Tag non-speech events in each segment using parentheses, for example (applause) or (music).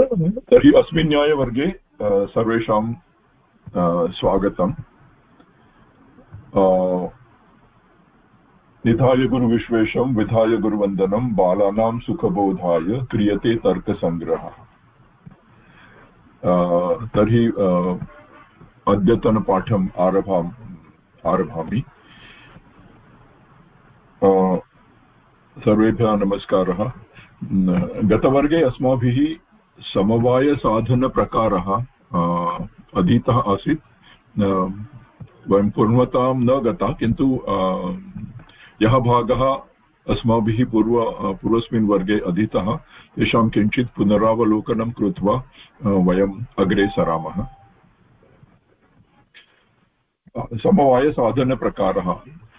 तर्हि अस्मिन् न्यायवर्गे सर्वेषां स्वागतम्। निधाय गुरुविश्वेशं, विधाय गुरुवन्दनं, बालानां सुखबोधाय, क्रियते तर्कसङ्ग्रहः तर्हि अद्यतनपाठम् आरभाम्, आरभामि। सर्वेभ्यः नमस्कारः। गतवर्गे अस्माभिः समवायसाधनप्रकारः अधीतः आसीत्। वयं पूर्णतां न गता, किन्तु यः भागः अस्माभिः पूर्व पूर्वस्मिन् वर्गे अधीतः, तेषां पुनरावलोकनं वयम् अग्रे सरामः। समवायसाधनप्रकारः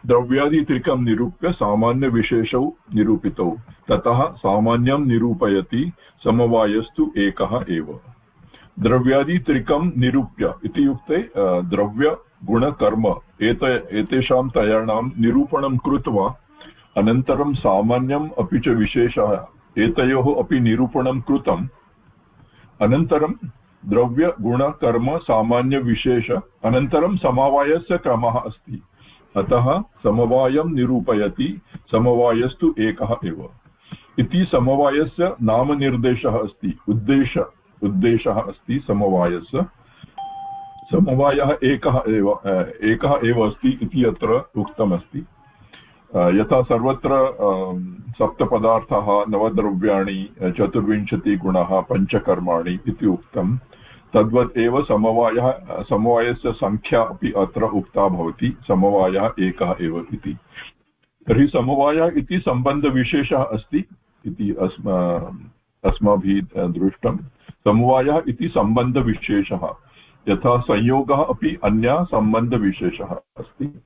द्रव्यादित्रिकं निरूप्य सामान्यविशेषौ निरूपितौ। ततः सामान्यं निरूपयति, समवायस्तु एकः एव। द्रव्यादित्रिकं निरूप्य इत्युक्ते द्रव्यगुणकर्म एत, एतेषां त्रयाणां निरूपणं कृत्वा, अनन्तरं सामान्यम् अपि च विशेषः, एतयोः अपि निरूपणं कृतम्। अनन्तरं द्रव्यगुणकर्म सामान्यविशेष अनन्तरं समवायस्य क्रमः अस्ति। अतः समवायं निरूपयति, समवायस्तु एकः एव। इति समवायस्य नामनिर्देशः अस्ति, उद्देश, उद्देशः अस्ति समवायस्य। समवायः एकः एव एकः एव अस्ति इति अत्र उक्तमस्ति। यथा सर्वत्र सप्तपदार्थाः, नवद्रव्याणि, चतुर्विंशतिगुणः, पञ्चकर्माणि इति उक्तं तद्वत् एव समवायः, समवायस्य सङ्ख्या अपि अत्र उक्ता भवति, समवायः एकः एव इति। तर्हि समवायः इति सम्बन्धविशेषः अस्ति इति अस्मा, अस्माभिः दृष्टं। समवायः इति सम्बन्धविशेषः, यथा संयोगः अपि अन्यः सम्बन्धविशेषः अस्ति।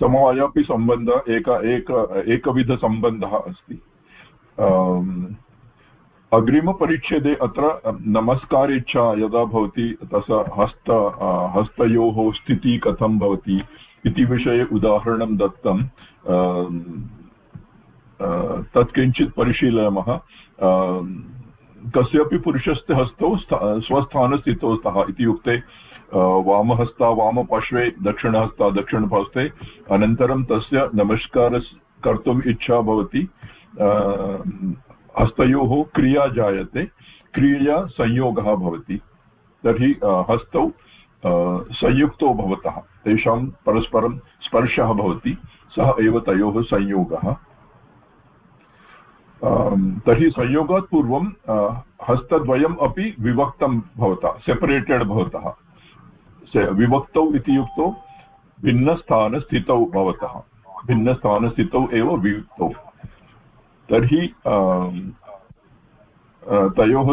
समवायः अपि सम्बन्धः, एक एक, एकविधसम्बन्धः अस्ति। अग्रिमपरिच्छेदे अत्र नमस्कार इच्छा यदा भवति तस्य हस्त हस्तयोः स्थितिः कथं भवति इति विषये उदाहरणं दत्तं। तत् किञ्चित् परिशीलयामः। कस्यापि पुरुषस्य हस्तौ स्वस्थानस्थितौ स्तः इत्युक्ते वामहस्ता वामपार्श्वे, दक्षिणहस्ता दक्षिणपार्श्वे, अनन्तरं तस्य नमस्कार कर्तुम् इच्छा भवति। हस्तयोः क्रिया जायते क्रियया संयोगः भवति। तर्हि हस्तौ संयुक्तौ भवतः। तेषां परस्परं स्पर्शः भवति, सः एव तयोः संयोगः। तर्हि संयोगात् पूर्वं हस्तद्वयम् अपि विभक्तं भवता, सेपरेटेड् भवतः। विभक्तौ इति युक्तौ भिन्नस्थानस्थितौ भवतः। भिन्नस्थानस्थितौ एव वियुक्तौ तर्हि तयोः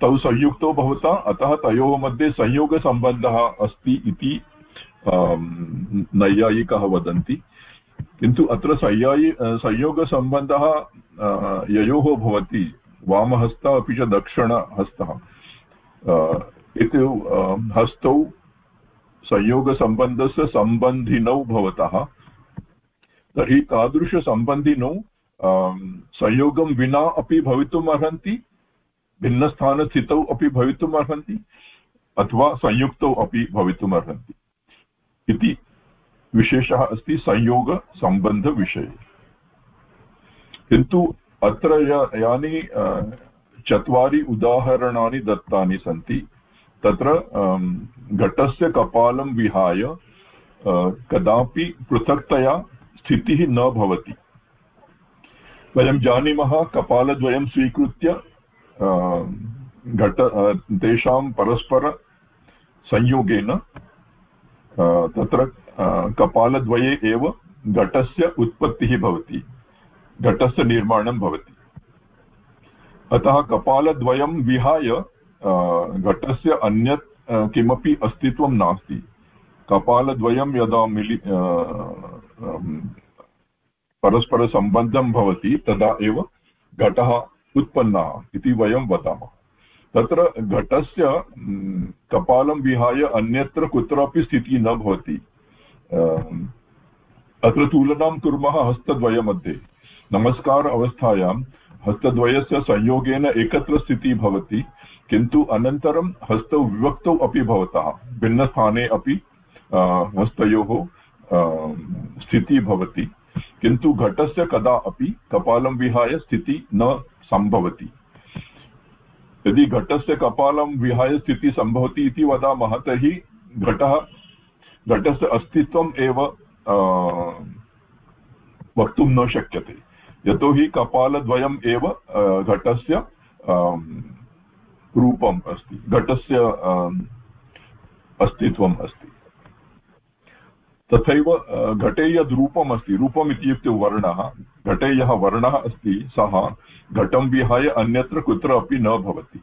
तौ संयुक्तौ भवता, अतः तयोः मध्ये संयोगसम्बन्धः अस्ति इति नैयायिकाः वदन्ति। किन्तु अत्र संयायि संयोगसम्बन्धः ययोः भवति, वामहस्तः अपि च दक्षिणहस्तः। इति हस्तौ संयोगसम्बन्धस्य सम्बन्धिनौ भवतः। तर्हि तादृशसम्बन्धिनौ संयोगं विना अपि भवितुम् अर्हन्ति भिन्नस्थानस्थितौ अपि भवितुम् अर्हन्ति, अथवा संयुक्तौ अपि भवितुम् अर्हन्ति। इति विशेषः अस्ति संयोगसम्बन्धविषये किन्तु अत्र यानि चत्वारि उदाहरणानि दत्तानि सन्ति, तत्र घटस्य कपालं विहाय कदापि पृथक्तया स्थितिः न भवति। वयं जानीमः, कपालद्वयं स्वीकृत्य घट तेषां परस्परसंयोगेन तत्र कपालद्वये एव घटस्य उत्पत्तिः भवति, घटस्य निर्माणं भवति। अतः कपालद्वयं विहाय घटस्य अन्यत् किमपि अस्तित्वं नास्ति। कपालद्वयं यदा मिलि परस्परसम्बन्धं भवति, तदा एव घटः उत्पन्नः इति वयं वदामः। तत्र घटस्य कपालं विहाय अन्यत्र कुत्रापि स्थितिः न भवति। अत्र तुलनां कुर्मः हस्तद्वयमध्ये। नमस्कार अवस्थायां हस्तद्वयस्य संयोगेन एकत्र स्थितिः भवति, किन्तु अनन्तरं हस्तौ विभक्तौ अपि भवतः। भिन्नस्थाने अपि हस्तयोः स्थितिः भवति। किन्तु घटस्य कदा अपि कपालं विहाय स्थितिः न सम्भवति। यदि घटस्य कपालं विहाय स्थितिः सम्भवति इति वदामः, तर्हि घटः, घटस्य अस्तित्वम् एव वक्तुं न शक्यते। यतोहि कपालद्वयम् एव घटस्य रूपम् अस्ति, घटस्य अस्तित्वम् अस्ति। तथैव घटे यद् रूपम् अस्ति रूपम् इत्युक्ते वर्णः। घटे यः वर्णः अस्ति, सः। घटं विहाय अन्यत्र कुत्र अपि न भवति।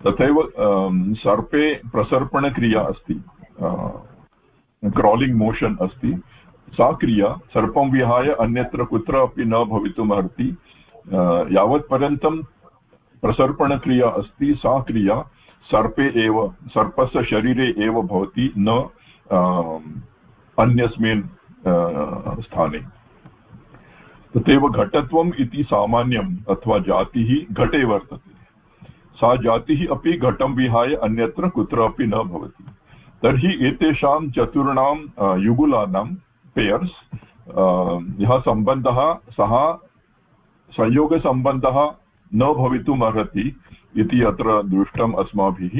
तथैव सर्पे प्रसर्पणक्रिया अस्ति। क्रालिङ्ग् मोशन् अस्ति। सा क्रिया, सर्पं विहाय अन्यत्र कुत्र अपि न भवितुमर्हति यावत्पर्यन्तं प्रसर्पणक्रिया अस्ति। सा क्रिया सर्पे एव, सर्पस्य शरीरे एव भवति, न अन्यस्मिन् स्थाने। तथैव घटत्वम् इति सामान्यम् अथवा जातिः घटे वर्तते। सा जातिः अपि घटं विहाय अन्यत्र कुत्रापि न भवति। तर्हि एतेषां चतुर्णां युगुलानां पेयर्स् यः सम्बन्धः, सः संयोगसम्बन्धः न भवितुम् अर्हति इति अत्र दृष्टम् अस्माभिः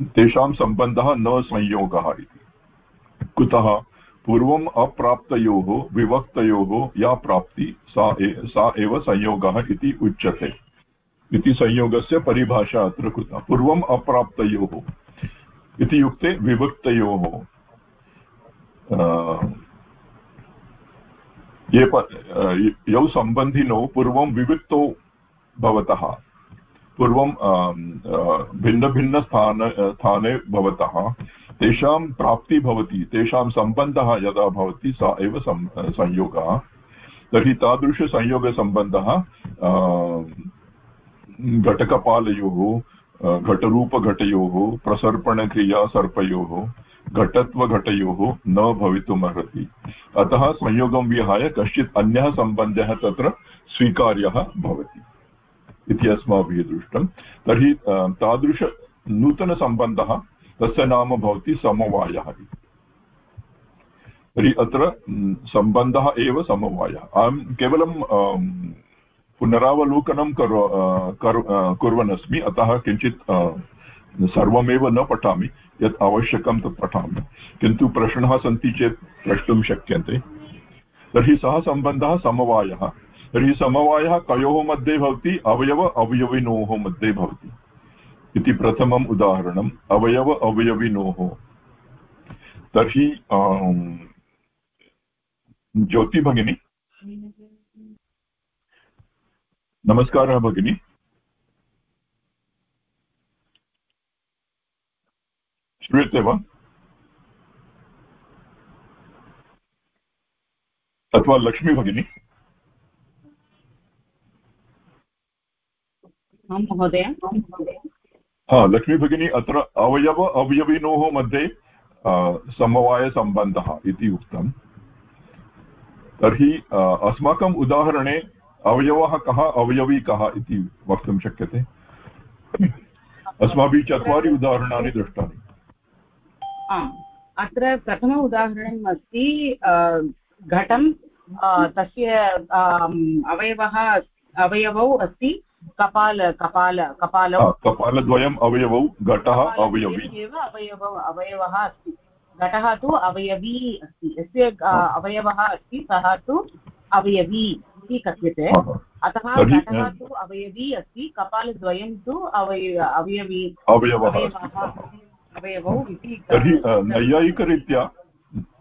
तेषां सम्बन्धः न संयोगः इति। कुतः पूर्वम् अप्राप्तयोः विभक्तयोः या प्राप्ति सा ए, सा एव संयोगः इति उच्यते। इति संयोगस्य परिभाषा अत्र कृता। पूर्वम् अप्राप्तयोः इति युक्ते विभक्तयोः ये यौ सम्बन्धिनौ पूर्वं विविक्तौ भवतः। पूर्वं भिन्नभिन्नस्थान स्थाने भवतः। तेषां प्राप्तिः भवति, तेषां सम्बन्धः यदा भवति, सा एव संयोगः। तर्हि तादृशसंयोगसम्बन्धः घटकपालयोः घटरूपघटयोः, प्रसर्पणक्रिया सर्पयोः, घटत्वघटयोः न भवितुमर्हति। अतः संयोगं विहाय कश्चित् अन्यः सम्बन्धः तत्र स्वीकार्यः भवति। इति अस्माभिः दृष्टं। तर्हि तादृश नूतनसम्बन्धः तस्य नाम भवति समवायः इति। तर्हि अत्र सम्बन्धः एव समवायः। अहं केवलं पुनरावलोकनं करो कुर्वन् अस्मि अतः किञ्चित् सर्वमेव न पठामि, यत् आवश्यकं तत् पठामि। किन्तु प्रश्नाः सन्ति चेत् प्रष्टुं शक्यन्ते। तर्हि सः सम्बन्धः समवायः। तर्हि समवायः कयोः मध्ये भवति? अवयव अवयविनोः मध्ये भवति। इति प्रथमम् उदाहरणम्। अवयव अवयविनोः। तर्हि ज्योति भगिनी। नमस्कारः भगिनी। श्रूयते वा? अथवा लक्ष्मी भगिनी। आं महोदय हा लक्ष्मीभगिनी अत्र अवयव अवयविनोः मध्ये समवायसम्बन्धः इति उक्तम्। तर्हि अस्माकम् उदाहरणे अवयवः कः अवयवी कः इति वक्तुं शक्यते? अस्माभिः चत्वारि उदाहरणानि दृष्टानि। आम् अत्र प्रथम उदाहरणम् अस्ति घटं तस्य अवयवः अवयवौ अस्ति कपाल कपाल कपालौ। कपालद्वयम् अवयवौ घटः अवयवी। एव अवयवौ अवयवः अस्ति। घटः तु अवयवी अस्ति। यस्य अवयवः अस्ति सः तु अवयवी इति कथ्यते। अतः घटः तु अवयवी अस्ति कपालद्वयं तु अवय अवयवी। अवयवः अवयवौ इति तर्हि नैयायिकरीत्या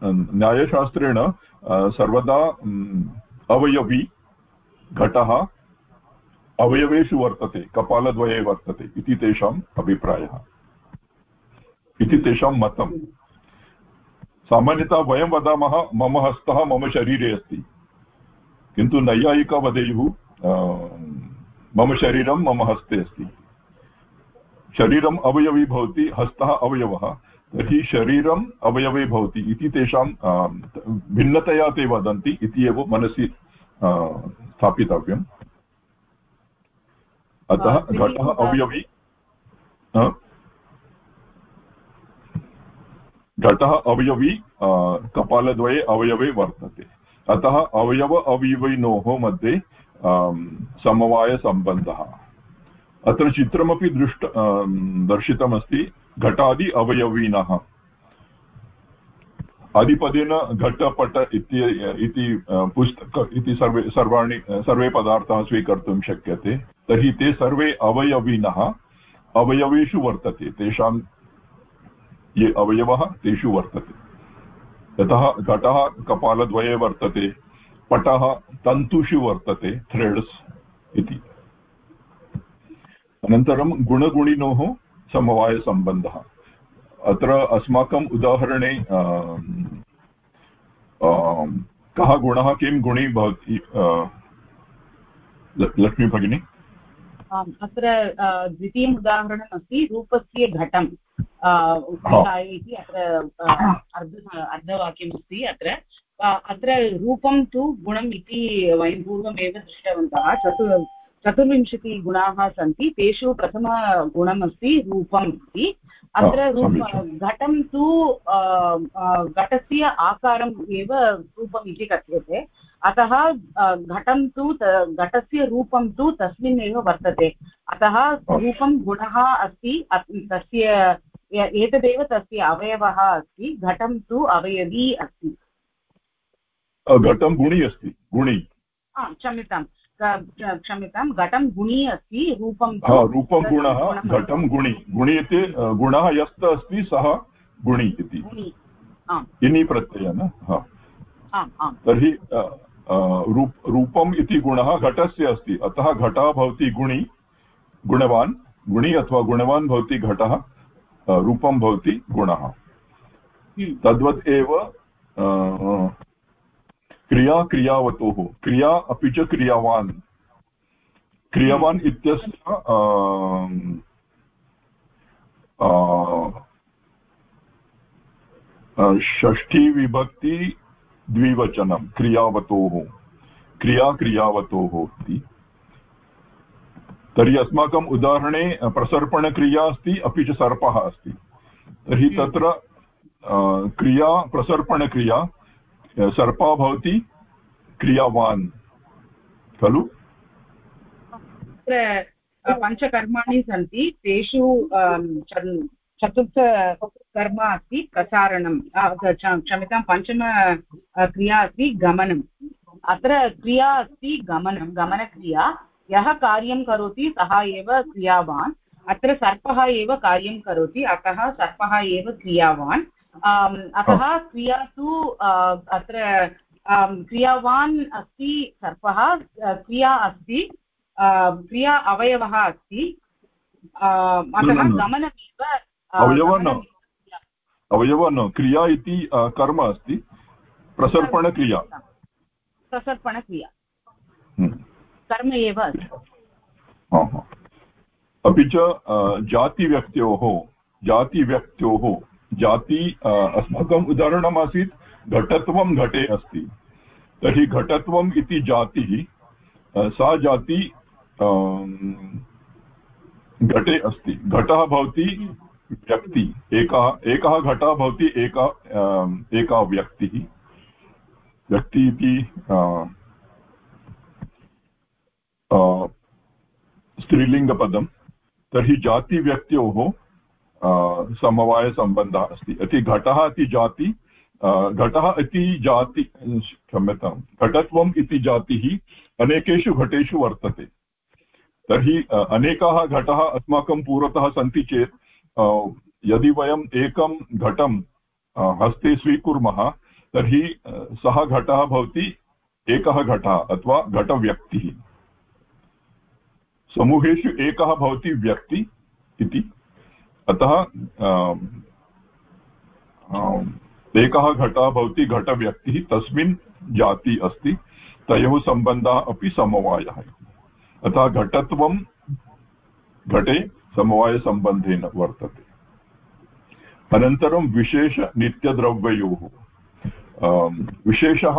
न्यायशास्त्रेण सर्वदा अवयवी घटः अवयवेषु वर्तते, कपालद्वये वर्तते, इति तेषाम् अभिप्रायः। इति तेषां मतम् सामान्यतः वयं वदामः, मम हस्तः मम शरीरे अस्ति। किन्तु नैयायिका वदेयुः मम शरीरं मम हस्ते अस्ति। शरीरम् अवयवी भवति, हस्तः अवयवः। तर्हि शरीरम् अवयवे भवति, इति तेषां भिन्नतया ते वदन्ति, इति एव मनसि स्थापितव्यम्। अतः घटः अवयवी। घटः अवयवी कपालद्वये अवयवे वर्तते। अतः अवयव अवयविनोः मध्ये समवायसम्बन्धः। अत्र चित्रमपि दृष्ट दर्शितमस्ति। घटादि अवयविनः। आदिपदेन घटपट इति पुस्तक इति सर्वे सर्वाणि सर्वे पदार्थाः स्वीकर्तुं शक्यते। तर्हि ते सर्वे अवयविनः, अवयवेषु वर्तते। तेषां ये अवयवः, तेषु वर्तते। यतः घटः, कपालद्वये वर्तते। पटः, तन्तुषु वर्तते। थ्रेड्स् इति। अनन्तरं गुणगुणिनोः समवायसम्बन्धः। अत्र अस्माकम् उदाहरणे कः गुणः, किं गुणी भवति लक्ष्मी भगिनी अत्र द्वितीयम् उदाहरणम् अस्ति रूपस्य घटम् इति अत्र अर्ध अर्धवाक्यमस्ति अत्र। अत्र रूपं तु गुणम् इति वयं पूर्वमेव दृष्टवन्तः। चतु चतुर्विंशतिगुणाः सन्ति तेषु प्रथमगुणमस्ति रूपम् इति। अत्र रूप घटं तु घटस्य आकारम् एव रूपम् इति कथ्यते। अतः घटं तु घटस्य रूपं तु तस्मिन् एव वर्तते। अतः रूपं गुणः अस्ति तस्य एतदेव तस्य अवयवः अस्ति घटं तु अवयवी अस्ति। घटं गुणि अस्ति गुणि। क्षम्यतां क्षम्यतां घटं गुणी अस्ति रूपं रूपं गुणः घटं गुणि। गुणि इति गुणः यस्त अस्ति सः गुणि इति। इनि प्रत्ययः तर्हि रूप, रूपम् इति गुणः घटस्य अस्ति। अतः घटः भवति गुणि, गुणवान्, गुणि अथवा गुणवान् भवति घटः रूपं भवति गुणः। तद्वत् एव क्रिया क्रियावतोः। क्रिया अपि च क्रियावान्। क्रियावान् इत्यस्य षष्ठीविभक्ति द्विवचनं क्रियावतोः क्रिया क्रियावतोः इति तर्हि अस्माकम् उदाहरणे प्रसर्पणक्रिया अस्ति अपि च सर्पः अस्ति। तर्हि हम्म। तत्र क्रिया प्रसर्पणक्रिया सर्पः भवति क्रियावान्। खलु? पञ्चकर्माणि सन्ति तेषु चतुर्थकर्म अस्ति प्रसारणं क्षम्यतां पञ्चम क्रिया अस्ति गमनम्। अत्र क्रिया अस्ति गमनं गमनक्रिया। यः कार्यं करोति सः एव क्रियावान्। अत्र सर्पः एव कार्यं करोति अतः सर्पः एव क्रियावान्। अतः क्रिया तु अत्र क्रियावान् अस्ति सर्पः क्रिया अस्ति क्रिया अवयवः अस्ति। अतः गमनमेव अवयव न क्रिया इति कर्म अस्ति। प्रसर्पणक्रिया प्रसर्पणक्रिया हम्म। कर्म एव अपि च जातिव्यक्त्योः जातिव्यक्त्योः जाति अस्माकम् उदाहरणम् आसीत् घटत्वं घटे अस्ति। तर्हि घटत्वम् इति जातिः सा जाति घटे अस्ति। घटः भवति व्यक्ति, एकः एकः घटः भवति, एका एका व्यक्तिः। व्यक्ति इति स्त्रीलिङ्गपदं, तर्हि जातिव्यक्त्योः समवायसम्बन्धः अस्ति। इति घटः इति जाति घटः इति जाति, क्षम्यतां, घटत्वम् इति जातिः अनेकेषु घटेषु वर्तते। तर्हि अनेकाः घटः अस्माकं पुरतः सन्ति चेत् यदि वयम् एकं घटं हस्ते स्वीकुर्मः, तर्हि सः घटः भवति, एकः घटः अथवा घटव्यक्तिः। समूहेषु एकः भवति व्यक्ति इति। अतः एकः घटः भवति घटव्यक्तिः, तस्मिन् जाति अस्ति, तयोः सम्बन्धः अपि समवायः। अतः घटत्वं घटे समवायसम्बन्धेन वर्तते। अनन्तरं विशेषनित्यद्रव्ययोः विशेषः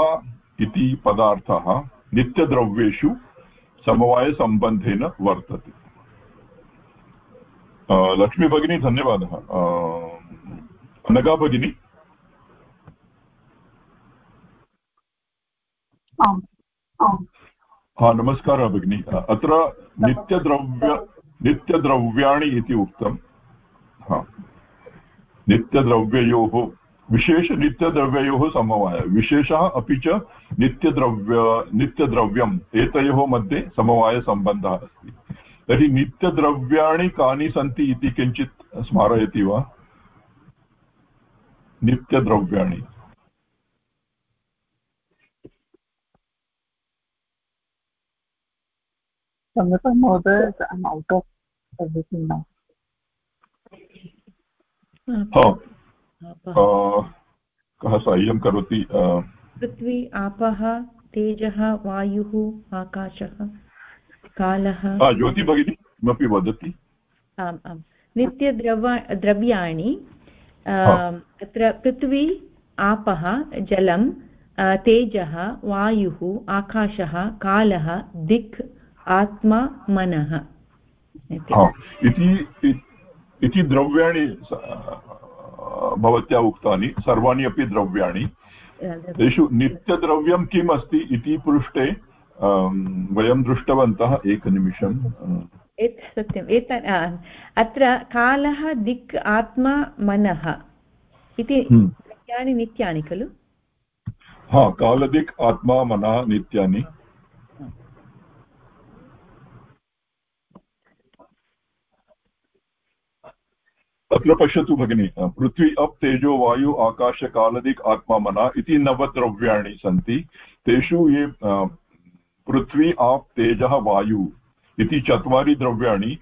इति पदार्थः नित्यद्रव्येषु समवायसम्बन्धेन वर्तते। लक्ष्मी भगिनी धन्यवादः। अनगा भगिनी हा नमस्कारः भगिनी। अत्र नित्यद्रव्य नित्यद्रव्याणि इति उक्तं हा। नित्यद्रव्ययोः विशेषनित्यद्रव्ययोः समवाय। विशेषः अपि च नित्यद्रव्य, नित्यद्रव्यम्, एतयोः मध्ये समवायसम्बन्धः अस्ति। तर्हि नित्यद्रव्याणि कानि सन्ति इति किञ्चित् स्मारयति वा? नित्यद्रव्याणि। क्षम्यतां महोदय औट् आफ् एव्रिथिङ्ग् नौ कः साहाय्यं करोति पृथ्वी आपः तेजः वायुः आकाशः कालः। ज्योति भगिनी किमपि वदति। आम् आम्। नित्यद्रव द्रव्याणि अत्र पृथ्वी आपः जलं तेजः वायुः आकाशः कालः दिक् आत्मा मनः इति। द्रव्याणि भवत्या उक्तानि सर्वाणि अपि द्रव्याणि। तेषु नित्यद्रव्यं किम् अस्ति इति पृष्ठे वयं दृष्टवन्तः एकनिमिषम् सत्यम् एत अत्र कालः दिक् आत्मा मनः इति नित्यानि हम्म। नित्यानि खलु? हा कालदिक् आत्मा मनः नित्यानि। अत्र पश्यतु भगिनि पृथ्वी अप् तेजो वायु आकाश कालदिक् आत्मा मना इति नवद्रव्याणि सन्ति। तेषु ये पृथ्वी आप् तेजः वायु इति चत्वारि द्रव्याणि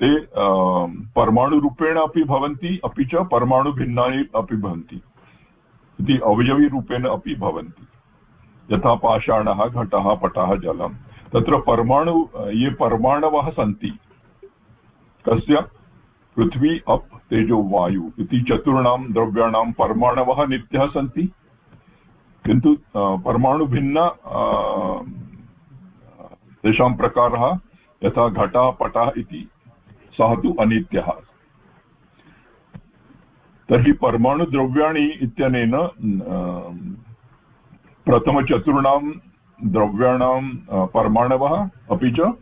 ते परमाणुरूपेण अपि भवन्ति, अपि च परमाणुभिन्नानि अपि भवन्ति। इति अवयवीरूपेण अपि भवन्ति। यथा पाषाणः, घटः, पटः जलं तत्र परमाणु, ये परमाणवः सन्ति कस्य पृथ्वी अप् तेजो वायु इति चतुर्णां द्रव्याणां परमाणवः नित्यः सन्ति। किन्तु परमाणुभिन्न तेषां प्रकारः यथा घटः, पटः इति, सः तु अनित्यः। तर्हि परमाणुद्रव्याणि इत्यनेन प्रथमचतुर्णां द्रव्याणां परमाणवः अपि च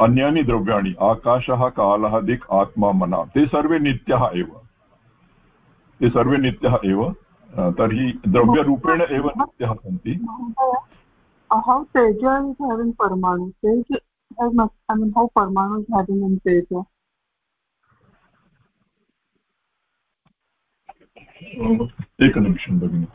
अन्यानि द्रव्याणि आकाशः कालः दिक् आत्मा मना ते सर्वे नित्यः एव। ते सर्वे नित्यः एव तर्हि द्रव्यरूपेण एव नित्यः सन्ति। How teja is having parmanu teja has not i mean how parmanu is having in teja एकनिमिषं भगिनि।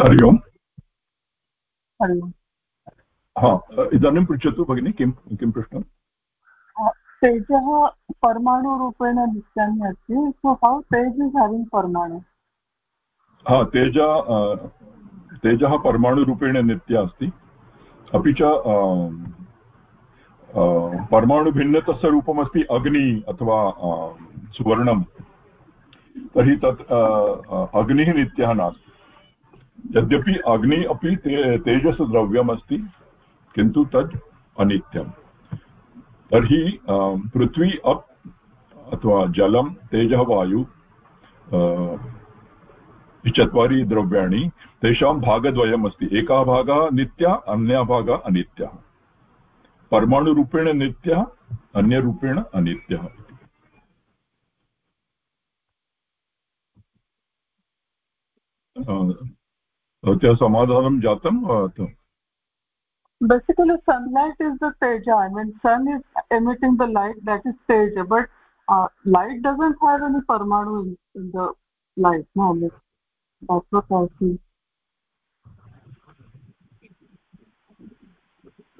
हरि ओम्। हा इदानीं पृच्छतु भगिनि किं किं पृष्टं? तेजः परमाणुरूपेण नित्यानि अस्ति सो हौ तेज इस् हेविङ्ग् परमाणु? हा तेज तेजः परमाणुरूपेण नित्या अस्ति। अपि च परमाणुभिन्नतस्य रूपमस्ति अग्नि अथवा सुवर्णं। तर्हि तत् अग्निः नित्यः नास्ति। यद्यपि अग्नि अपि ते तेजसद्रव्यमस्ति, किन्तु तद् अनित्यं। तर्हि पृथ्वी अप् अथवा जलं तेजः वायु चत्वारि द्रव्याणि, तेषां भागद्वयम् अस्ति एकः भागः नित्यः, अन्यः भागः अनित्यः। परमाणुरूपेण नित्यः, अन्यरूपेण अनित्यः। भवत्याः समाधानं जातं basically sunlight is the teja i mean sun is emitting the light that is teja but uh, light doesn't have any parmanu in, in the light no that's what i see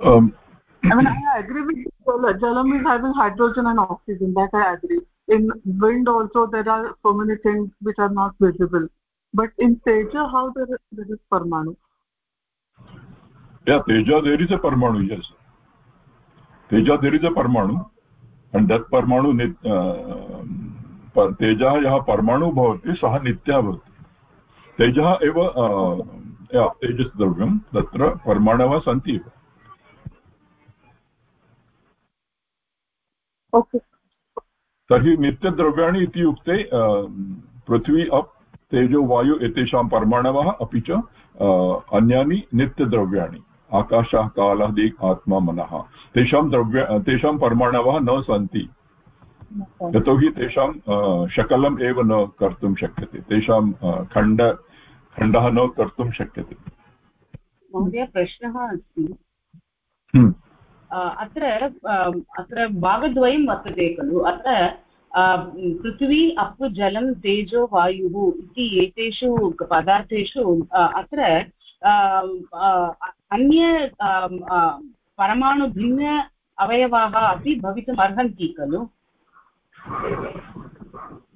um, I mean, I agree with you. Jalam is having hydrogen and oxygen. That I agree. In wind also, there are so many things which are not visible. But in Teja, how there, there is Parmanu? Yeah, Teja, there is a Parmanu, yes. Teja, there is a Parmanu. And that Parmanu, uh, तेजः यः परमाणु भवति सः नित्यः भवति तेजः एव तेजस् द्रव्यं तत्र परमाणवः सन्ति एव तर्हि नित्यद्रव्याणि इति उक्ते पृथ्वी अप् तेजो वायु एतेषां परमाणवः अपि च अन्यानि नित्यद्रव्याणि आकाशः कालः दिक् आत्मा मनः। तेषां द्रव्य तेषां परमाणवः न सन्ति। यतोहि तेषां शकलम् एव न कर्तुं शक्यते। तेषां खण्ड खण्डः न कर्तुं शक्यते। महोदय प्रश्नः अस्ति। हम्म। अत्र अत्र भागद्वयं वर्तते खलु। अत्र पृथिवी अप् जलं तेजो वायुः इति एतेषु पदार्थेषु अत्र अन्य परमाणुभिन्न अवयवाः अपि भवितुम् अर्हन्ति खलु?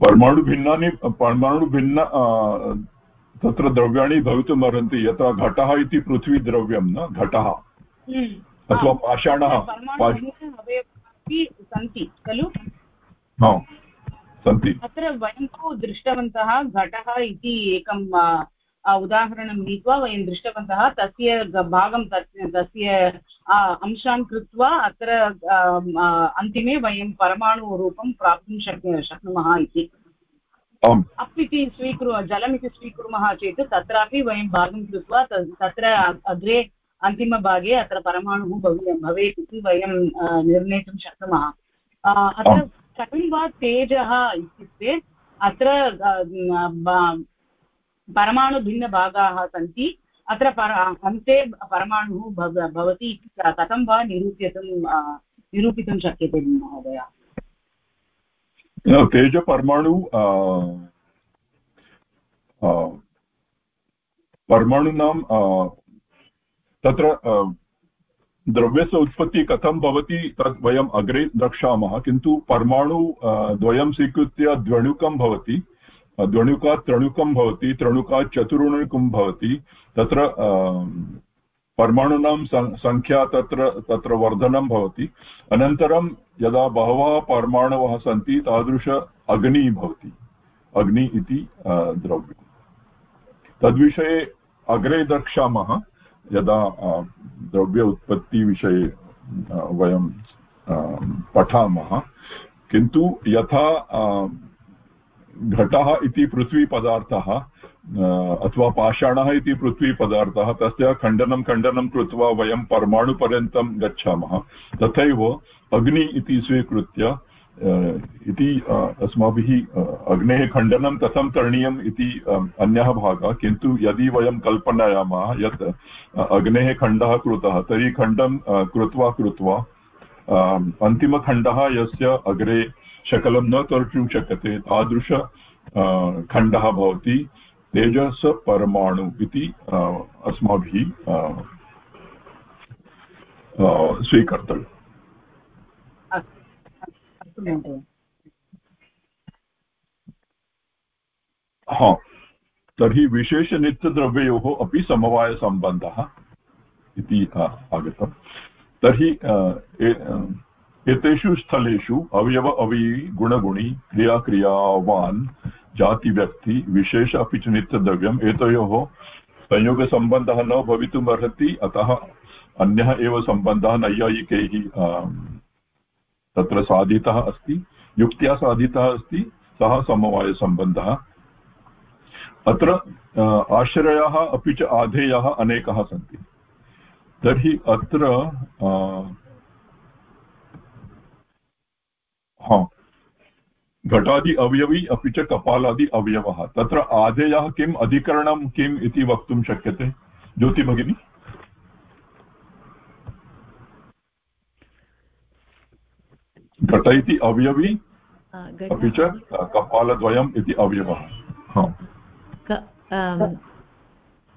परमाणुभिन्नानि परमाणुभिन्न तत्र द्रव्याणि भवितुम् अर्हन्ति यथा घटः इति पृथ्वीद्रव्यं न घटः। हम्म। अथवा पाषाणः। सन्ति खलु? सन्ति। अत्र वयं तु दृष्टवन्तः घटः इति एकं उदाहरणं नीत्वा वयं दृष्टवन्तः तस्य भागं तस्य अंशान् कृत्वा अत्र अन्तिमे वयं परमाणुरूपं प्राप्तुं शक् शक्नुमः इति। अप् इति स्वीकुर्मः जलमिति स्वीकुर्मः चेत् तत्रापि वयं भागं कृत्वा तत्र अग्रे अन्तिमभागे अत्र परमाणुः भवे भवेत् इति वयं निर्णेतुं शक्नुमः। अत्र कथं वा तेजः इत्युक्ते अत्र परमाणुभिन्नभागाः सन्ति। अत्र पर, अन्ते परमाणुः भव भवति इति कथं वा निरूप्यतुं निरूपितुं शक्यते महोदय? तेजपरमाणु परमाणूनां तत्र द्रव्यस्य उत्पत्तिः कथं भवति तद् वयम् अग्रे द्रक्ष्यामः, किन्तु परमाणु द्वयं स्वीकृत्य द्वणुकं भवति द्वणुकात् त्रणुकं भवति त्रणुकात् चतुर्णुकं भवति, तत्र परमाणूनां सङ्ख्या तत्र तत्र वर्धनं भवति, अनन्तरं यदा बहवः परमाणवः सन्ति, तादृश अग्निः भवति, अग्नि इति द्रव्यं तद्विषये अग्रे द्रक्ष्यामः। यदा द्रव्य उत्पत्तिविषये वयं पठामः, किन्तु यथा घटः इति पृथ्वीपदार्थः अथवा पाषाणः इति पृथ्वीपदार्थः, तस्य खण्डनं खण्डनं कृत्वा वयं परमाणुपर्यन्तं गच्छामः, तथैव अग्नि इति स्वीकृत्य इति अस्माभिः अग्नेः खण्डनं कथं करणीयम् इति अन्यः भागः, किन्तु यदि वयं कल्पयामः यत् अग्नेः खण्डः कृतः, तर्हि खण्डं कृत्वा कृत्वा अन्तिमखण्डः यस्य अग्रे शकलं न कर्तुं शक्यते, तादृश खण्डः भवति, तेजस परमाणु इति अस्माभिः स्वीकर्तव्यम्। हा, तर्हि विशेषनित्यद्रव्ययोः अपि समवायसम्बन्धः इति आगतम् तर्हि एतेषु स्थलेषु अवयव अवयवी गुणगुणी, क्रियाक्रियावान्, जातिव्यक्ति, विशेष अपि च नित्यद्रव्यम्, एतयोः संयोगसम्बन्धः न भवितुम् अर्हति अतः अन्यः एव सम्बन्धः नैयायिकैः तत्र साधितः अस्ति, युक्त्या साधितः अस्ति, सः समवायसम्बन्धः। अत्र आश्रयाः अपि च आधेयाः अनेकाः सन्ति। तर्हि अत्र हा, घटादि अवयवी अपि च कपालादि अवयवः। तत्र आधेयः किम्, अधिकरणं किम् इति वक्तुं शक्यते? ज्योतिभगिनी? घट इति अवयवी अपि च कपालद्वयम् इति अवयवः।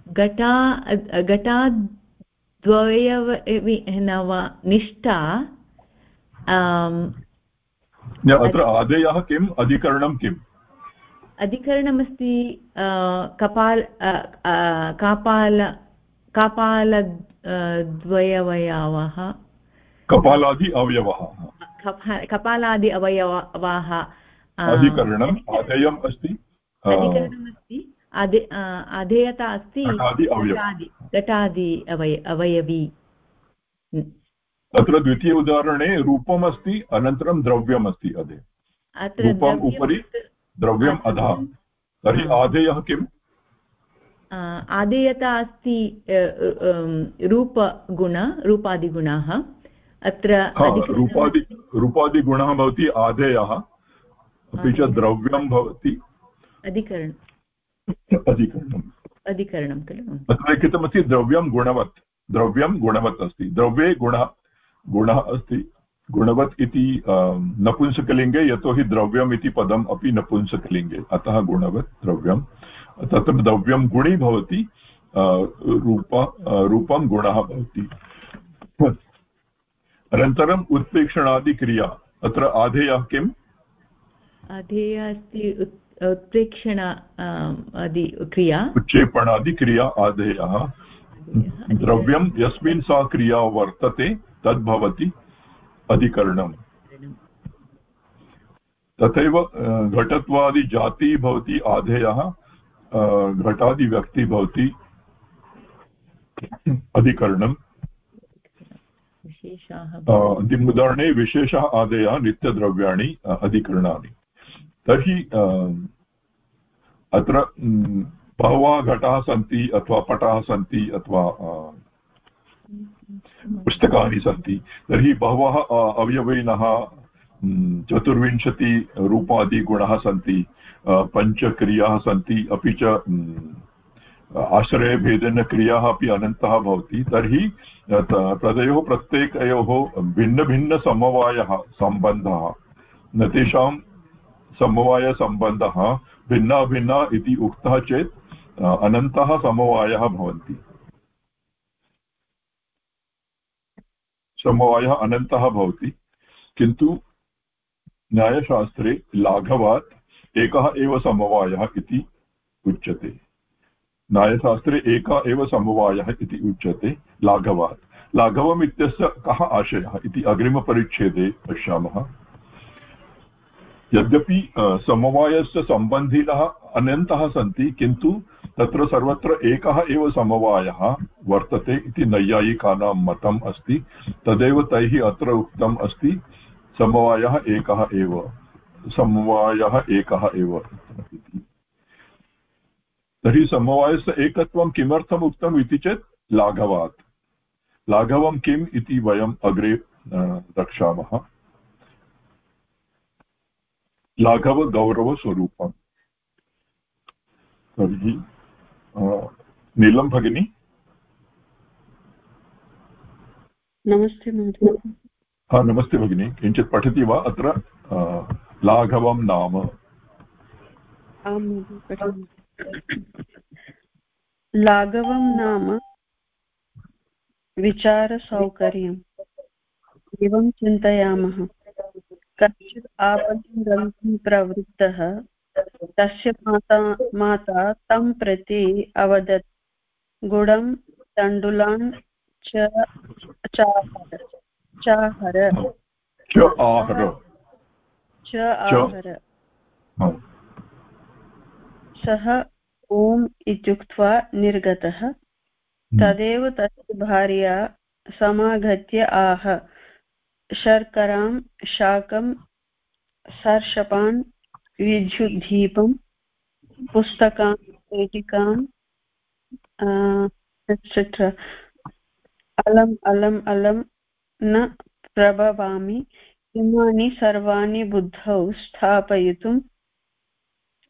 घटा घटात् द्वयव न वा निष्ठा अत्र आदेयः किम्? अधिकरणं किम्? अधिकरणमस्ति कपाल कापाल कापाल द्वयवयवः कपालादि अवयवः। कपालादि अवयवाः अधिकरणम् आदेयम् अस्ति। अधिकरणमस्ति। अधेयता अस्ति। घटादि अवय अवयवी। अत्र द्वितीय उदाहरणे रूपमस्ति अनन्तरं द्रव्यमस्ति अधे रूपम् उपरि द्रव्यम् अधः। तर्हि आदेयः किम्? आदेयता अस्ति रूपगुण रूपादिगुणाः। अत्र रूपादि रूपादिगुणः भवति आदेयः अपि च द्रव्यं भवति। अधिकरणम्। अधिकरणम्। अधिकरणं खलु। अत्र लिखितमस्ति द्रव्यं गुणवत्। द्रव्यं गुणवत् अस्ति। द्रव्ये गुणः गुणः अस्ति। गुणवत् इति नपुंसकलिङ्गे यतोहि द्रव्यम् इति पदम् अपि नपुंसकलिङ्गे। अतः गुणवत् द्रव्यं तत्र द्रव्यं गुणी भवति रूप रूपं गुणः भवति। अनन्तरम् उत्प्रेक्षणादिक्रिया अत्र आधेयः किम्? आधेय अस्ति उत्प्रेक्षण आदि क्रिया। उत्क्षेपणादिक्रिया आधेयः। द्रव्यं यस्मिन् सा क्रिया वर्तते तद्भवति अधिकरणम्। तथैव घटत्वादिजाति भवति आधेयः घटादिव्यक्ति भवति अधिकरणम्। अन्तिम उदाहरणे विशेषः आदयः नित्यद्रव्याणि अधिकरणानि। तर्हि अत्र बहवः घटाः सन्ति अथवा पटाः सन्ति अथवा पुस्तकानि सन्ति। तर्हि बहवः अवयविनः चतुर्विंशतिरूपादिगुणाः सन्ति पञ्चक्रियाः सन्ति अपि च आश्रयभेदेन अपि अनन्तः भवति। तर्हि तदयोः प्रत्येकयोः भिन्नभिन्नसमवायः सम्बन्धः। न तेषां समवायसम्बन्धः भिन्ना भिन्ना इति उक्तः चेत् अनन्तः समवायः भवन्ति। समवायः अनन्तः भवति। किन्तु न्यायशास्त्रे लाघवात्, एकः एव समवायः इति उच्यते। न्यायशास्त्रे एक एव समवायः इति उच्यते लाघवात्। लाघवम् इत्यस्य कः आशयः इति अग्रिमपरिच्छेदे पश्यामः। यद्यपि समवायस्य सम्बन्धिनः अनन्तः सन्ति, किन्तु तत्र सर्वत्र एकः एव समवायः वर्तते इति नैयायिकानां मतम् अस्ति, तदेव तैः अत्र उक्तम् अस्ति, समवायः एकः एव, समवायः एकः एव। तर्हि समवायस्य एकत्वं किमर्थम् उक्तम् इति चेत् लाघवात्। लाघवं किम् इति वयम् अग्रे द्रक्ष्यामः। लाघवगौरवस्वरूपम्। तर्हि नीलं भगिनी। नमस्ते महोदय। हा नमस्ते भगिनी। किञ्चित् पठति वा अत्र? लाघवं नाम। आम् लाघवं नाम विचारसौकर्यम्। एवं चिन्तयामः कश्चित् आपणं गन्तुं प्रवृत्तः तस्य माता माता तं प्रति अवदत्। गुडं तण्डुलान् च चाहर चाहर। च आहर। सः ओम् इत्युक्त्वा निर्गतः। हम्म। तदेव तस्य भार्या समागत्य आह। शर्करां शाकं सर्षपान् विद्युद्दीपं पुस्तकान् पेटिकान् एक्सेट्रा अलम् अलम् अलं न प्रभवामि। इमानि सर्वाणि बुद्धौ स्थापयितुं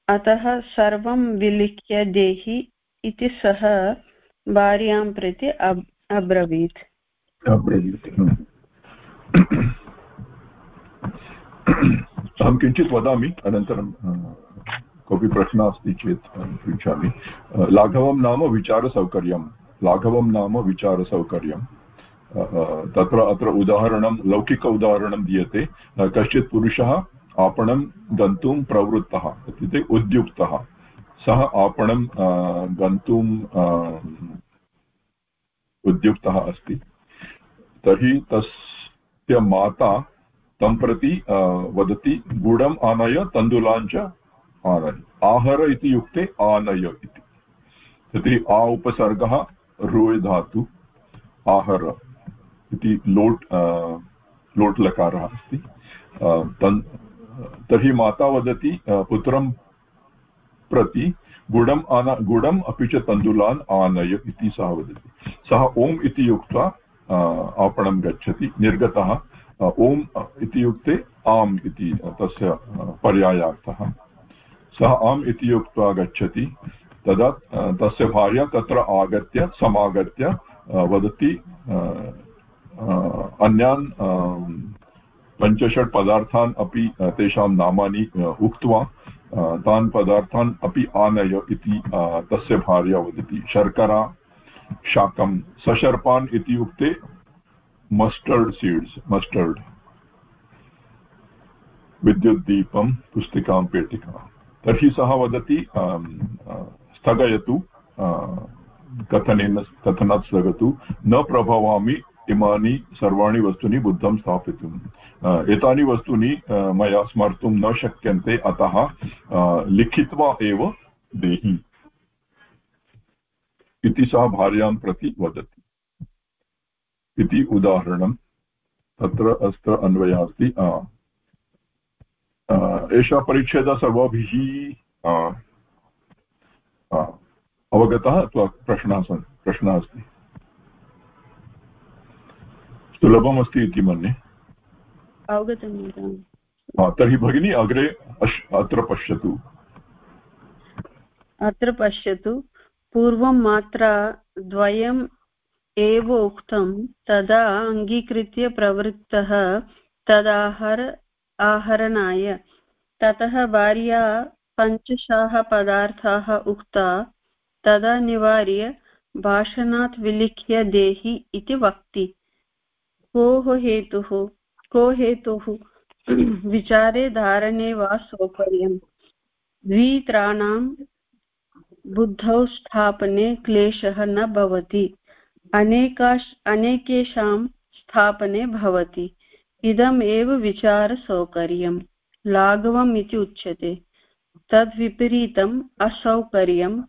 अतः सर्वं विलिख्य देहि इति सः भार्यां प्रति अब्रवीत्। अब्रवीत्। अहं किञ्चित् वदामि, अनन्तरं कोऽपि प्रश्नः अस्ति चेत् पृच्छामि। लाघवं नाम विचारसौकर्यं। लाघवं नाम विचारसौकर्यं। तत्र, अत्र उदाहरणं, लौकिक उदाहरणं दीयते। कश्चित् पुरुषः आपणं गन्तुं प्रवृत्तः इत्युक्ते उद्युक्तः। सः आपणं गन्तुं उद्युक्तः अस्ति। तर्हि तस्य माता तं प्रति वदति, गुडम् आनय, तण्डुलाञ्च आनय। आहर इति युक्ते आनय इति। तर्हि आ उपसर्गः रोय् धातु, आहर इति लोट् लोट् लकारः अस्ति। तर्हि माता वदति पुत्रं प्रति गुडम् आना, गुडम् अपि च तण्डुलान् आनय इति सः वदति। सः ओम् इति उक्त्वा आपणं गच्छति, निर्गतः ओम् इति युक्ते आम् इति तस्य पर्यायार्थः। सः आम् इति उक्त्वा गच्छति, तदा तस्य भार्या तत्र आगत्य, समागत्य वदति अन्यान् पञ्चषट् पदार्थान् अपि तेषां नामानि उक्त्वा तान् पदार्थान् अपि आनय इति तस्य भार्या वदति। शर्करा, शाकं, सशर्पान् इत्युक्ते मस्टर्ड् सीड्स्, मस्टर्ड्। विद्युद्दीपं, पुस्तिकां, पेटिका। तर्हि सः वदति स्थगयतु कथनेन, कथनात् स्थगतु। न प्रभवामि इमानि सर्वाणि वस्तूनि बुद्धं स्थापितुम् एतानि वस्तूनि मया स्मर्तुं न शक्यन्ते, अतः लिखित्वा एव देहि। इति सः भार्यां प्रति वदति। इति उदाहरणं तत्र अत्र अन्वयः अस्ति एषः परिच्छेदः सर्वैः अवगतः अथवा प्रश्नः सन् प्रश्नः अस्ति सुलभमस्ति इति मन्ये। अवगतं तर्हि भगिनी अग्रे अत्र पश्यतु। अत्र पश्यतु। पूर्वं मात्रा द्वयम् एव उक्तं तदा अङ्गीकृत्य प्रवृत्तः तदाहर आहरणाय। ततः भार्या पञ्चशाः पदार्थाः उक्ता तदा निवार्य भाषणात् विलिख्य देहि इति वक्ति। कोः हेतुः? को हेतुः विचारे धारणे वा सौकर्यम्। द्वित्राणां बुद्धौ स्थापने क्लेशः न भवति। अनेकाश्, अनेकेषां स्थापने भवति। इदम् एव विचारसौकर्यं लाघवम् इति उच्यते। तद्विपरीतम् असौकर्यं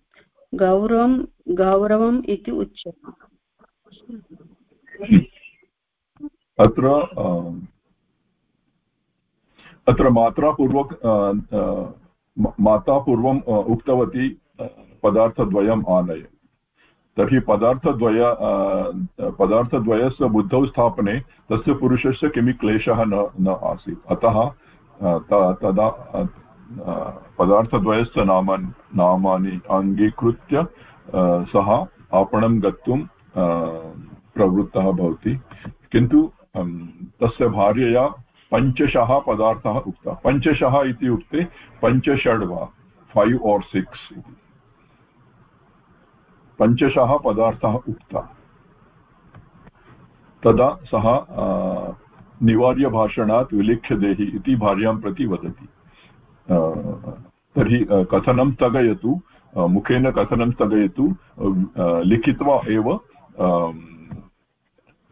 गौरवं गौरवम् इति उच्यते। अत्र अत्र मात्रा पूर्वक माता पूर्वम् उक्तवती पदार्थद्वयम् आनय। तर्हि पदार्थद्वय पदार्थद्वयस्य बुद्धौ स्थापने तस्य पुरुषस्य किमपि क्लेशः न न आसीत्। अतः तदा पदार्थद्वयस्य नाम नामानि अङ्गीकृत्य सः आपणं गन्तुं प्रवृत्तः भवति। किन्तु तस्य भार्यया पञ्चशः पदार्थः उक्तः। पञ्चशः इति उक्ते पञ्चषड् वा फैव् और् सिक्स् इति। पञ्चशः पदार्थः उक्तः। तदा सः निवार्यभाषणात् विलिख्य देहि इति भार्यां प्रति वदति। तर्हि कथनं स्थगयतु मुखेन कथनं स्थगयतु लिखित्वा एव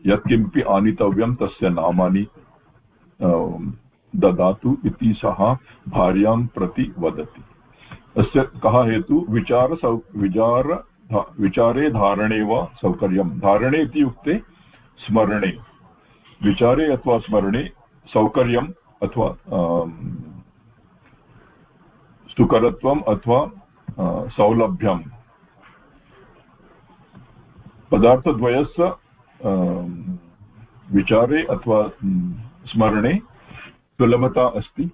यत्किमपि आनीतव्यं तस्य नामानि ददातु इति सः भार्यां प्रति वदति। अस्य कः हेतुः? विचारसौ विचार विचारे धारणे वा सौकर्यं? धारणे इत्युक्ते स्मरणे। विचारे अथवा स्मरणे सौकर्यम् अथवा सुकरत्वम् अथवा सौलभ्यं पदार्थद्वयस्य विचारे अथवा स्मरणे सुलभता अस्ति,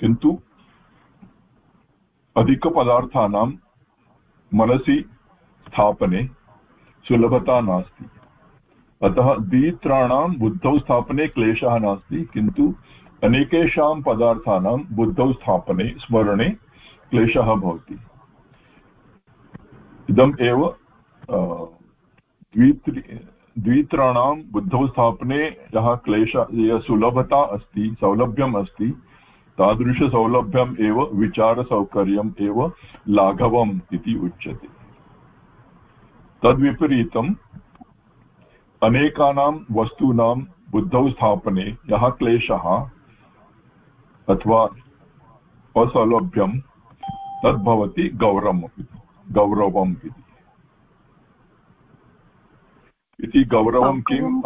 किन्तु अधिकपदार्थानां मनसि स्थापने सुलभता नास्ति। अतः द्वित्राणां बुद्धौ स्थापने क्लेशः नास्ति, किन्तु अनेकेषां पदार्थानां बुद्धौ स्थापने स्मरणे क्लेशः भवति। इदम् एव द्वित्रि द्वित्राणां बुद्धौ स्थापने यः क्लेश सुलभता अस्ति सौलभ्यम् अस्ति तादृशसौलभ्यम् एव विचारसौकर्यम् एव लाघवम् इति उच्यते। तद्विपरीतम् अनेकानां वस्तूनां बुद्धौ स्थापने यः क्लेशः अथवा असौलभ्यं तद्भवति गौरवम् गौरवम् इति। इति गौरवं किम्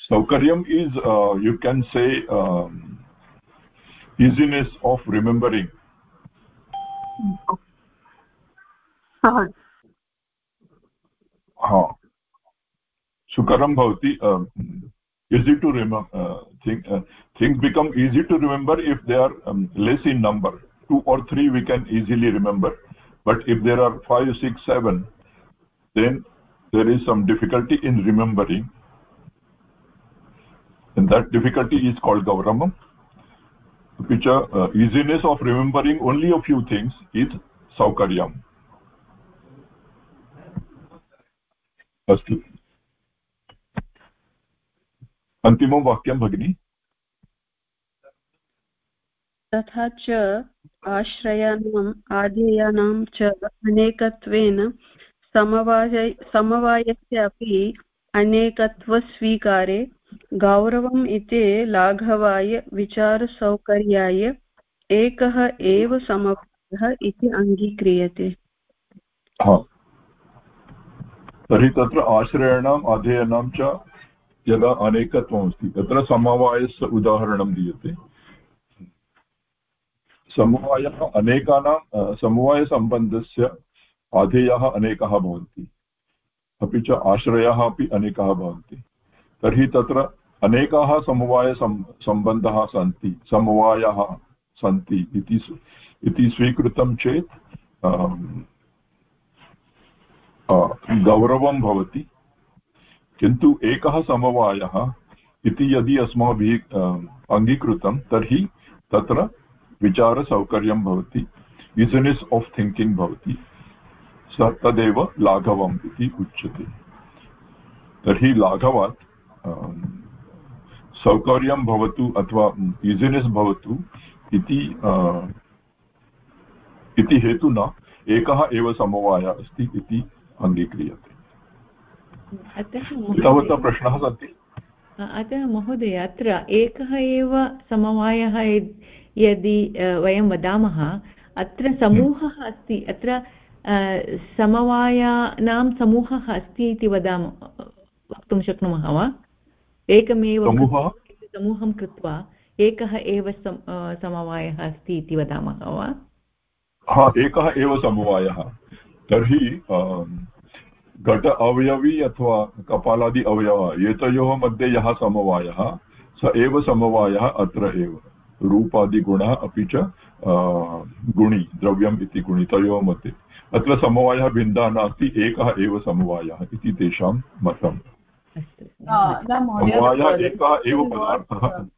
सौकर्यम् इस् यु केन् से इजिनेस् आफ् रिमेम्बरिङ्ग् सुकरं भवति easy to remember thing become easy to remember if they are less in number Two or three we can easily remember. But if there are five, six, seven, then there is some difficulty in remembering and that difficulty is called gauramam which uh, easiness of remembering only a few things is saukaryam अस्तु अन्तिमं वाक्यं भगिनि तथा च आश्रयाणाम् आधेयानां च अनेकत्वेन समवाय, समवायस्य अपि अनेकत्वस्वीकारे गौरवम् इति लाघवाय विचारसौकर्याय एकः एव समवायः इति अङ्गीक्रियते। तर्हि तत्र आश्रयाणाम् अध्ययनां च यदा अनेकत्वमस्ति, तत्र समवायस्य उदाहरणं दीयते। समवायः अनेकानां समवायसम्बन्धस्य आधेयाः अनेकाः भवन्ति। अपि च आश्रयाः अपि अनेकाः भवन्ति। तर्हि तत्र अनेकाः समवायसम्बन्धाः सन्ति, समवायाः सन्ति इति इति स्वीकृतं चेत् गौरवं भवति। किन्तु एकः समवायः इति यदि अस्माभिः अङ्गीकृतं तर्हि तत्र विचारसौकर्यं भवति। इजनेस् आफ् थिङ्किङ्ग् भवति। स तदेव लाघवम् इति उच्यते। तर्हि लाघवात् सौकर्यं भवतु अथवा ईजिनेस् भवतु इति इति हेतुना एकः एव समवायः अस्ति इति अङ्गीक्रियते। तावता प्रश्नाः सन्ति? अतः महोदय अत्र एकः एव समवायः यदि वयं वदामः अत्र समूहः अस्ति अत्र समवायानां समूहः अस्ति इति वदामः वक्तुं शक्नुमः वा? एकमेव समूहं? कृत्वा एकः एव समवायः अस्ति इति वदामः वा? हा एकः एव समवायः। तर्हि घट अवयवी अथवा कपालादि अवयवः एतयोः मध्ये यः समवायः स एव समवायः अत्र एव। रूपादिगुणः अपि च गुणि द्रव्यम् इति गुणि तयोः मध्ये अत्र समवायः भिन्नः नास्ति एकः एव समवायः इति तेषां मतम् समवायः एकः एव पदार्थः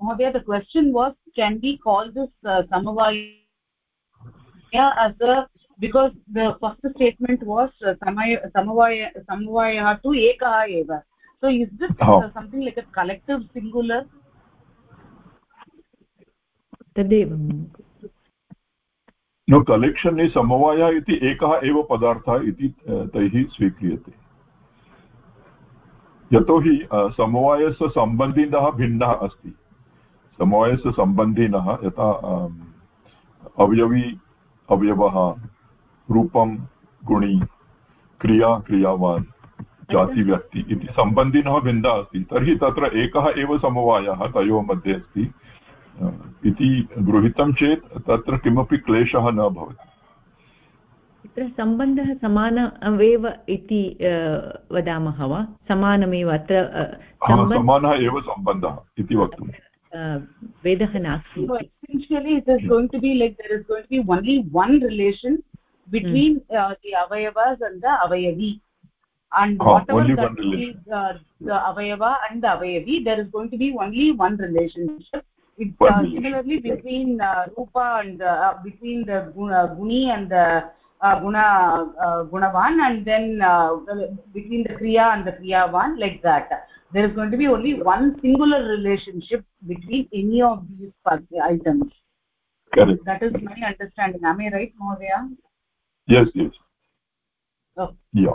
Mahavya, the question was, can we call this uh, Samavaya as a, because the first statement was uh, Samavaya, Samavaya to Ekaha Eva. So is this uh, something like a collective singular? तदेव no collection is समवायः इति एकः एव पदार्थः इति तैः स्वीक्रियते। यतोहि समवायस्य सम्बन्धिनः भिन्नः अस्ति। समवायस्य सम्बन्धिनः यथा अवयवी, अवयवः, रूपं, गुणि, क्रिया, क्रियावान्, जातिव्यक्ति इति सम्बन्धिनः भिन्नः अस्ति। तर्हि तत्र एकः एव समवायः तयोः मध्ये अस्ति। इति गृहीतं चेत् तत्र किमपि क्लेशः न भवति तत्र सम्बन्धः समानमेव इति वदामः वा समानमेव अत्र समानः एव सम्बन्धः इति वक्तुं भेदः नास्ति essentially it is going to be like there is going to be only one relation between hmm. uh, the avayavas and the avayavi and oh, whatever that is uh, the avayava and the avayavi there is going to be only one relationship It's uh, similarly between uh, Rupa and uh, between the guna, Guni and the uh, Guna uh, Gunavan and then uh, between the Kriya and the Kriyavan like that. There is going to be only one singular relationship between any of these items. Correct. That is my understanding. Am I right, Mahodaya? Yes, yes. Oh. Yeah.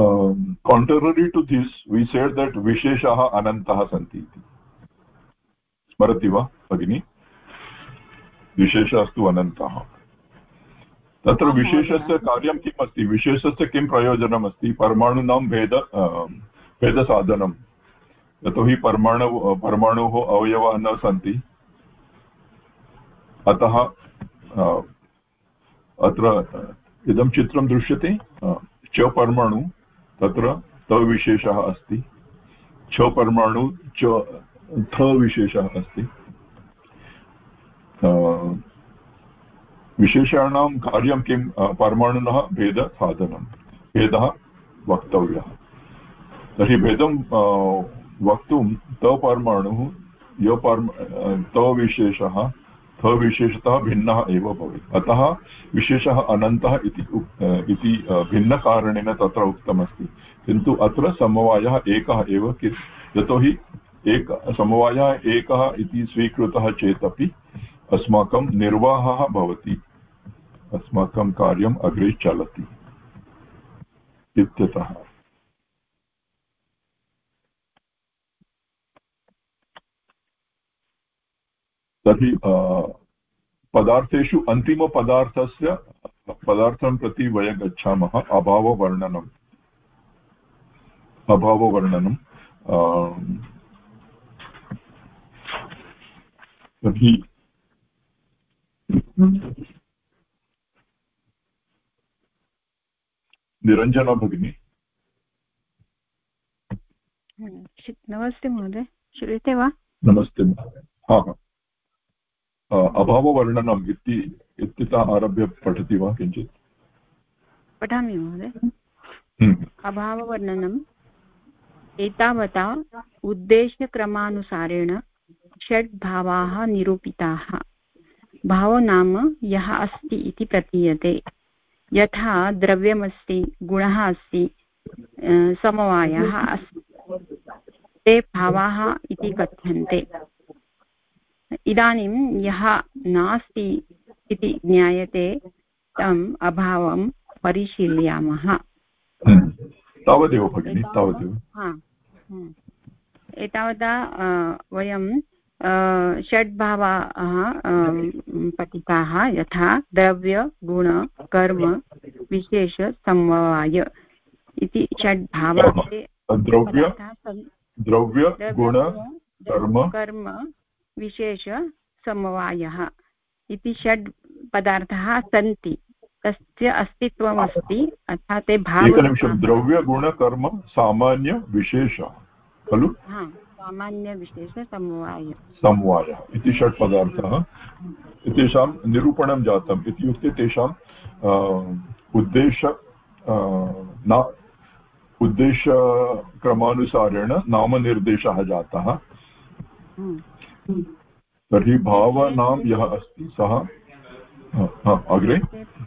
Um, contrary to this, we said that visheshaha anantah santi iti. स्मरति वा भगिनि विशेषस्तु अनन्तः तत्र विशेषस्य कार्यं किम् अस्ति विशेषस्य किं प्रयोजनम् अस्ति परमाणूनां भेद भेदसाधनं यतोहि परमाणु परमाणोः अवयवाः न सन्ति अतः अत्र इदं चित्रं दृश्यते च परमाणु तत्र तविशेषः अस्ति। छ परमाणु च थ विशेषः अस्ति विशेषाणां कार्यं किं? परमाणुनः भेदसाधनं भेदः वक्तव्यः। तर्हि भेदं वक्तुं तपरमाणुः, य पर्म तविशेषः थविशेषतः भिन्नः एव भवेत्। अतः विशेषः अनन्तः इति भिन्नकारणेन तत्र उक्तमस्ति। किन्तु अत्र समवायः एकः एव यतोहि एक, समवायः एकः इति स्वीकृतः चेदपि अस्माकं निर्वाहः भवति। अस्माकं कार्यम् अग्रे चलति। इत्यतः। तर्हि पदार्थेषु अन्तिमपदार्थस्य पदार्थं प्रति वयं गच्छामः अभाववर्णनम्। अभाववर्णनं तर्हि निरञ्जना भगिनी। नमस्ते महोदय। श्रूयते वा? नमस्ते हा हा। अभाववर्णनम् इति इत्यतः आरभ्य पठति वा किञ्चित्? पठामि महोदय। हम्म। अभाववर्णनम् एतावता उद्देश्यक्रमानुसारेण भावाः निरूपिताः। भावो नाम यः अस्ति इति प्रतीयते। यथा द्रव्यमस्ति गुणः अस्ति समवायः अस्ति ते भावाः इति कथ्यन्ते। इदानीं यः नास्ति इति ज्ञायते तम् अभावं परिशीलयामः। तावदेव भगिनि तावदेव। एतावता वयं षड्भावाः पठिताः यथा द्रव्य गुण कर्म विशेष समवाय इति षड्भावाः द्रव्य द्रव्य गुण कर्म। कर्म विशेष समवायः इति षड् पदार्थाः सन्ति। तस्य अस्तित्वमस्ति अर्थात् ते भाव एकनिमिषं द्रव्यगुणकर्म सामान्यविशेषः खलु? सामान्यविशेषसमवाय समवायः। इति षट् पदार्थः। तेषां निरूपणं जातम् इत्युक्ते तेषाम् उद्देश न उद्देशक्रमानुसारेण नामनिर्देशः जातः। तर्हि भावनां यः अस्ति सः? अग्रे।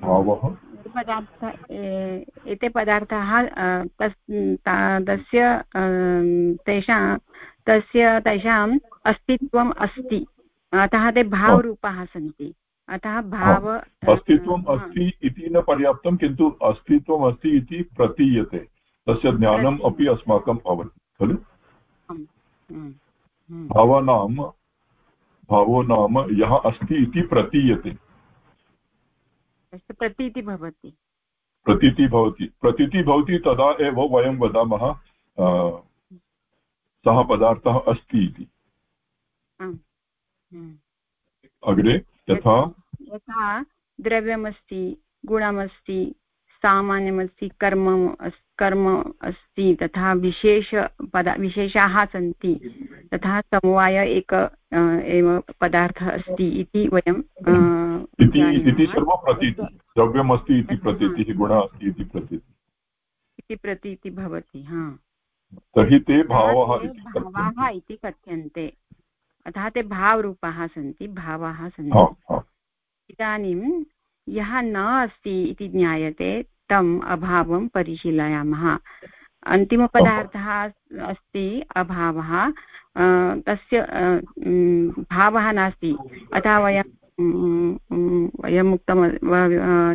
भावः। पदार्थ एते पदार्थाः तस्य तेषां तस्य तेषाम् अस्तित्वम् अस्ति। अतः ते भावरूपाः सन्ति। अतः भाव अस्तित्वम् अस्ति इति न पर्याप्तं किन्तु अस्तित्वम् अस्ति इति प्रतीयते। तस्य ज्ञानम् अपि अस्माकं भवति खलु? भावनां भावो नाम यः अस्ति इति प्रतीयते। प्रतीति भवति। प्रतीति भवति। प्रतीति भवति तदा एव वयं वदामः सः पदार्थः अस्ति इति। अग्रे यथा? यथा द्रव्यमस्ति गुणमस्ति सामान्यमस्ति कर्म कर्म अस्ति तथा विशेषपद विशेषाः सन्ति तथा समवाय एक एव पदार्थः अस्ति इति वयं इति सर्वप्रतीतिः द्रव्यमस्ति इति प्रतीतिः गुणः अस्ति इति प्रतीतिः। इति प्रतीतिः भवति हा। तर्हि ते भावः भावाः इति कथ्यन्ते। अतः ते भावरूपाः सन्ति भावाः सन्ति। इदानीं यः न अस्ति इति ज्ञायते तम् अभावं परिशीलयामः। अन्तिमपदार्थः अस्ति अभावः। तस्य भावः नास्ति। अतः वयं वयम् उक्तं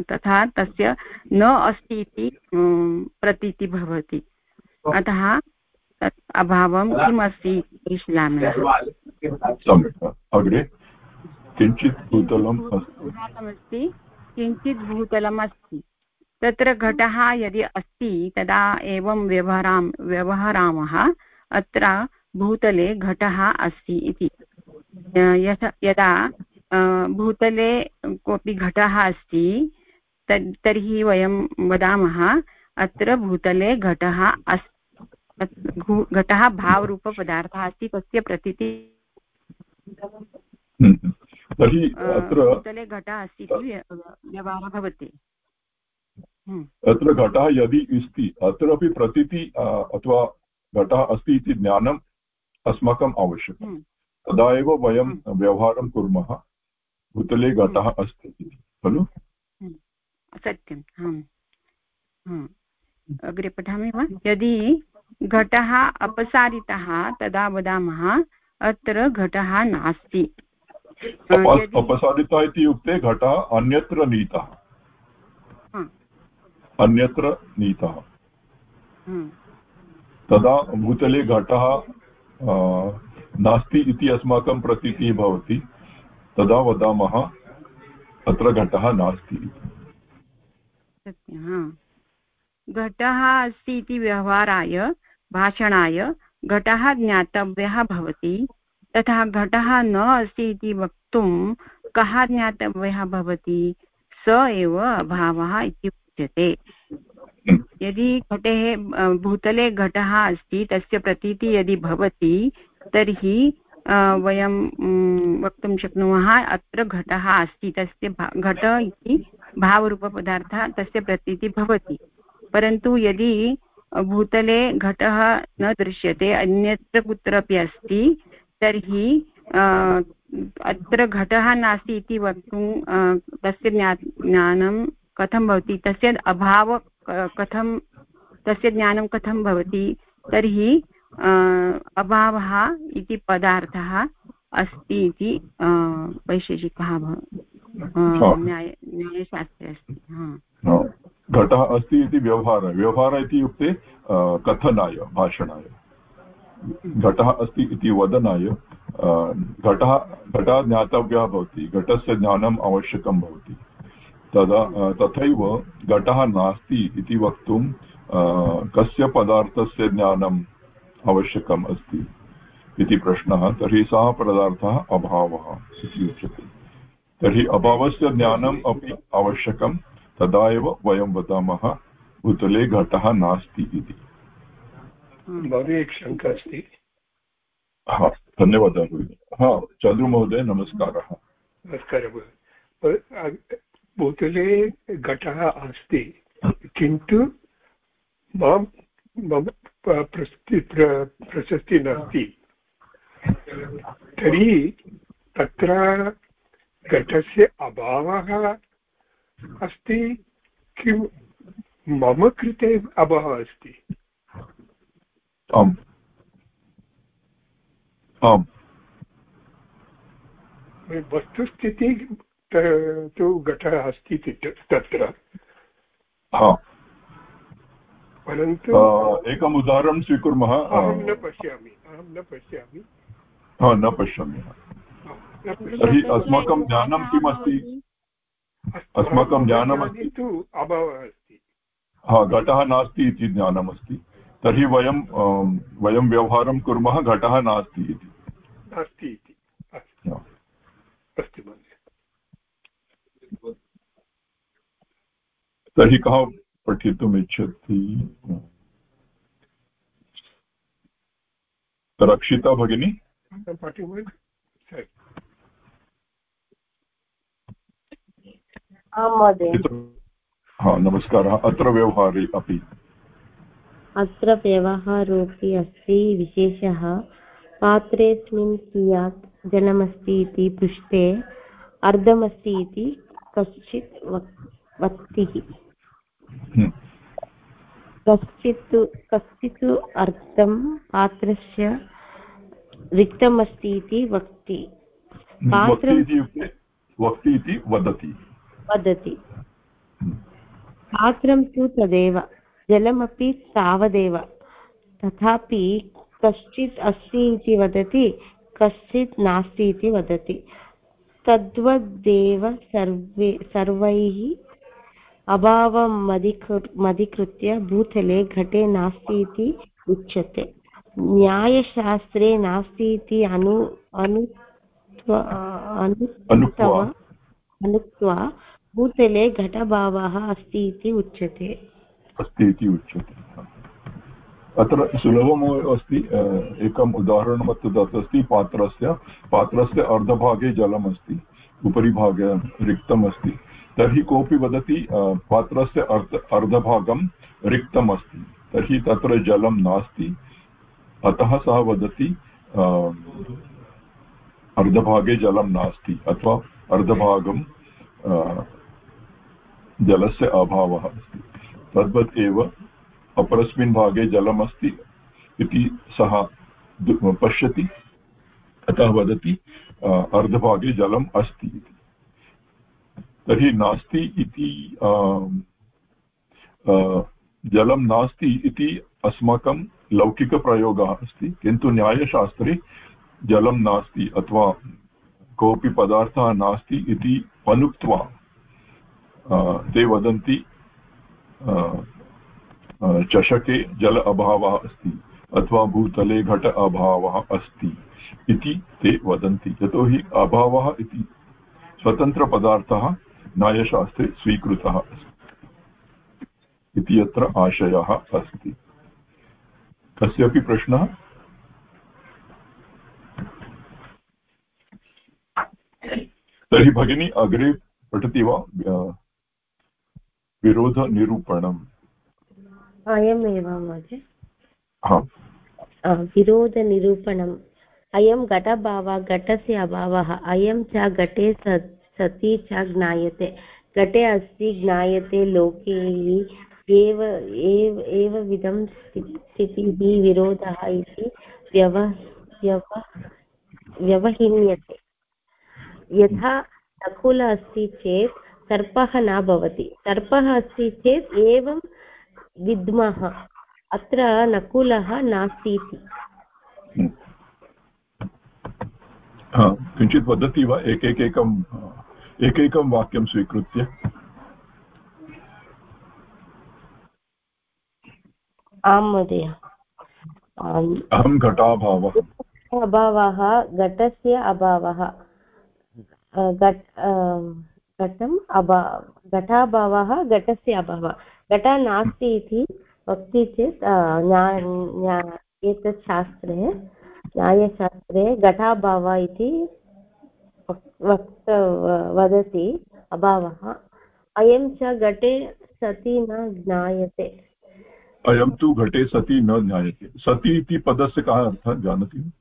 तथा तस्य न अस्ति इति प्रतीति भवति। अतः तत् अभावं किम् अस्ति परिशीलामः किञ्चित् भूतलम् अस्ति। किञ्चित् भूतलम् अस्ति। तत्र घटः यदि अस्ति तदा एवं व्यवहरां व्यवहरामः अत्र भूतले घटः अस्ति इति। यदा भूतले कोऽपि घटः अस्ति तर्हि वयं वदामः अत्र भूतले घटः अस्ति घटः भावरूपपदार्थः अस्ति तस्य प्रतीति तर्हि भूतले घटः अस्ति इति व्यवहारः भवति। हम्म। अत्र घटः यदि अस्ति अत्रापि प्रतीति अथवा घटः अस्ति इति ज्ञानम् अस्माकम् आवश्यकं हम्म। तदा एव वयं हम्म। व्यवहारं कुर्मः भूतले घटः अस्ति इति। खलु? सत्यम् अग्रे पठामि वा? यदि घटः अपसारितः तदा वदामः अत्र घटः नास्ति। अपसारितः इत्युक्ते घटः अन्यत्र नीतः। अन्यत्र नीतः। हम्म। तदा भूतले घटः नास्ति इति अस्माकं प्रतीतिः भवति। तदा वदामः अत्र घटः नास्ति घटः अस्ति इति व्यवहाराय भाषणाय घटः ज्ञातव्यः भवति। तथा घटः न अस्ति इति वक्तुं कः ज्ञातव्यः भवति? स एव अभावः इति उच्यते यदि घटे भूतले घटः अस्ति, तस्य प्रतीतिः यदि भवति, तर्हि वयं वक्तुं शक्नुमः, अत्र घटः अस्ति, तस्य घट इति भावरूपपदार्थः, तस्य प्रतीतिः भवति। परन्तु यदि भूतले घटः न दृश्यते, अन्यत्र कुत्रापि अस्ति, तर्हि अत्र घटः नास्ति इति वक्तुं तस्य ज्ञानं कथं भवति? तस्य अभाव कथं तस्य ज्ञानं कथं भवति? तर्हि अभावः इति पदार्थः अस्ति इति वैशेषिकः न्यायशास्त्रे अस्ति घटः अस्ति इति व्यवहारः व्यवहारः इत्युक्ते कथनाय भाषणाय। घटः अस्ति इति वदनाय घटः घटः ज्ञातव्यः भवति घटस्य ज्ञानम् आवश्यकं भवति। तदा तथैव घटः नास्ति इति वक्तुं कस्य पदार्थस्य ज्ञानम् आवश्यकम् अस्ति इति प्रश्नः। तर्हि सः पदार्थः अभावः इति उच्यते तर्हि अभावस्य ज्ञानम् अपि आवश्यकं तदा एव वयं वदामः भूतले घटः नास्ति इति। शङ्का अस्ति। हा धन्यवादः हा चन्द्रमहोदय नमस्कारः। नमस्कारः भूतले घटः अस्ति किन्तु माँ मम प्रशस्ति नास्ति। तर्हि तत्र घटस्य अभावः अस्ति किं मम कृते अभावः अस्ति? आम्। आम्। वस्तुस्थितिः तु घटः अस्ति तत्र। परन्तु एकम् उदाहरणं स्वीकुर्मः। अहं न पश्यामि अहं न पश्यामि। न पश्यामि। तर्हि अस्माकं ज्ञानं किम् अस्ति अस्माकं ज्ञानमस्ति तु अभावः अस्ति। हा घटः नास्ति इति ज्ञानमस्ति। तर्हि वयं वयं व्यवहारं कुर्मः घटः नास्ति इति। नास्ति इति। अस्तु महोदय तर्हि कः पठितुम् इच्छति। रक्षिता भगिनी? हा नमस्कारः। अत्र व्यवहारे अपि। अत्र व्यवहारोऽपि अस्ति विशेषः पात्रेऽस्मिन् कियात् जलमस्ति इति पृष्टे अर्धमस्ति इति कश्चित् वक्तिः। हम्म। कश्चित् कश्चित् अर्थं पात्रस्य रिक्तमस्ति इति वक्ति। पात्रं वक्ति इति वदति। वदति। पात्रं तु तदेव जलमपि तावदेव। तथापि कश्चित् अस्ति इति वदति कश्चित् नास्ति इति वदति। तद्वदेव सर्वे सर्वैः अभावमधिकृ मधिकृत्य भूतले घटे नास्ति इति उच्यते। न्यायशास्त्रे नास्ति इति अनु अनु अनुक्त्वा। भूतले घटभावः अस्ति इति उच्यते। अस्ति इति उच्यते। अत्र सुलभम् अस्ति एकम् उदाहरणम् अत्र दत्तमस्ति पात्रस्य पात्रस्य अर्धभागे जलम् अस्ति उपरि भागे रिक्तम् अस्ति तर्हि कोऽपि वदति पात्रस्य अर्ध, अर्धभागं रिक्तम् अस्ति तर्हि तत्र जलं नास्ति। अतः सः वदति अर्धभागे जलं नास्ति, अथवा अर्धभागं जलस्य अभावः अस्ति। तद्वत् एव अपरस्मिन् भागे जलमस्ति इति सः पश्यति। अतः वदति अर्धभागे जलम् अस्ति इति। तर्हि नास्ति इति जलं नास्ति इति अस्माकं लौकिकप्रयोगः अस्ति, किन्तु न्यायशास्त्रे जलं नास्ति अथवा कोऽपि पदार्थः नास्ति इति अनुक्त्वा ते वदन्ति चषके जल अभावः अस्ति अथवा भूतले घट अभावः अस्ति इति ते वदन्ति। यतोहि अभावः इति स्वतन्त्रपदार्थः न्यायशास्त्रे स्वीकृतः इति अत्र आशयः अस्ति। कस्यापि प्रश्नः? तर्हि भगिनी अग्रे पठति वा? विरोधनिरूपणम्। अयमेव महोदय। विरोधनिरूपणम्। अयं घटभावः घटस्य अभावः अयं च घटे सति च ज्ञायते। घटे अस्ति ज्ञायते लोके एव एव, एवविधं स्थितिः विरोधः इति व्यव व्यवहिन्यते। यथा नकुल अस्ति चेत् सर्पः न भवति। सर्पः अस्ति चेत् एवं विद्मः। अत्र नकुलः नास्ति। इति किञ्चित् वदति वा? एकैकैकं एकैकं वाक्यं स्वीकृत्य। आं महोदय। अहं घटाभावः। अभावः घटस्य अभावः। घटम् अभा घटाभावः घटस्य अभावः। घटः नास्ति इति वक्ति चेत् एतत् शास्त्रे न्यायशास्त्रे घटाभावः इति वक्त वदति अभावः। अयं च घटे सति न ज्ञायते। अयं तु घटे सति न ज्ञायते। सति इति पदस्य कः अर्थः जानाति?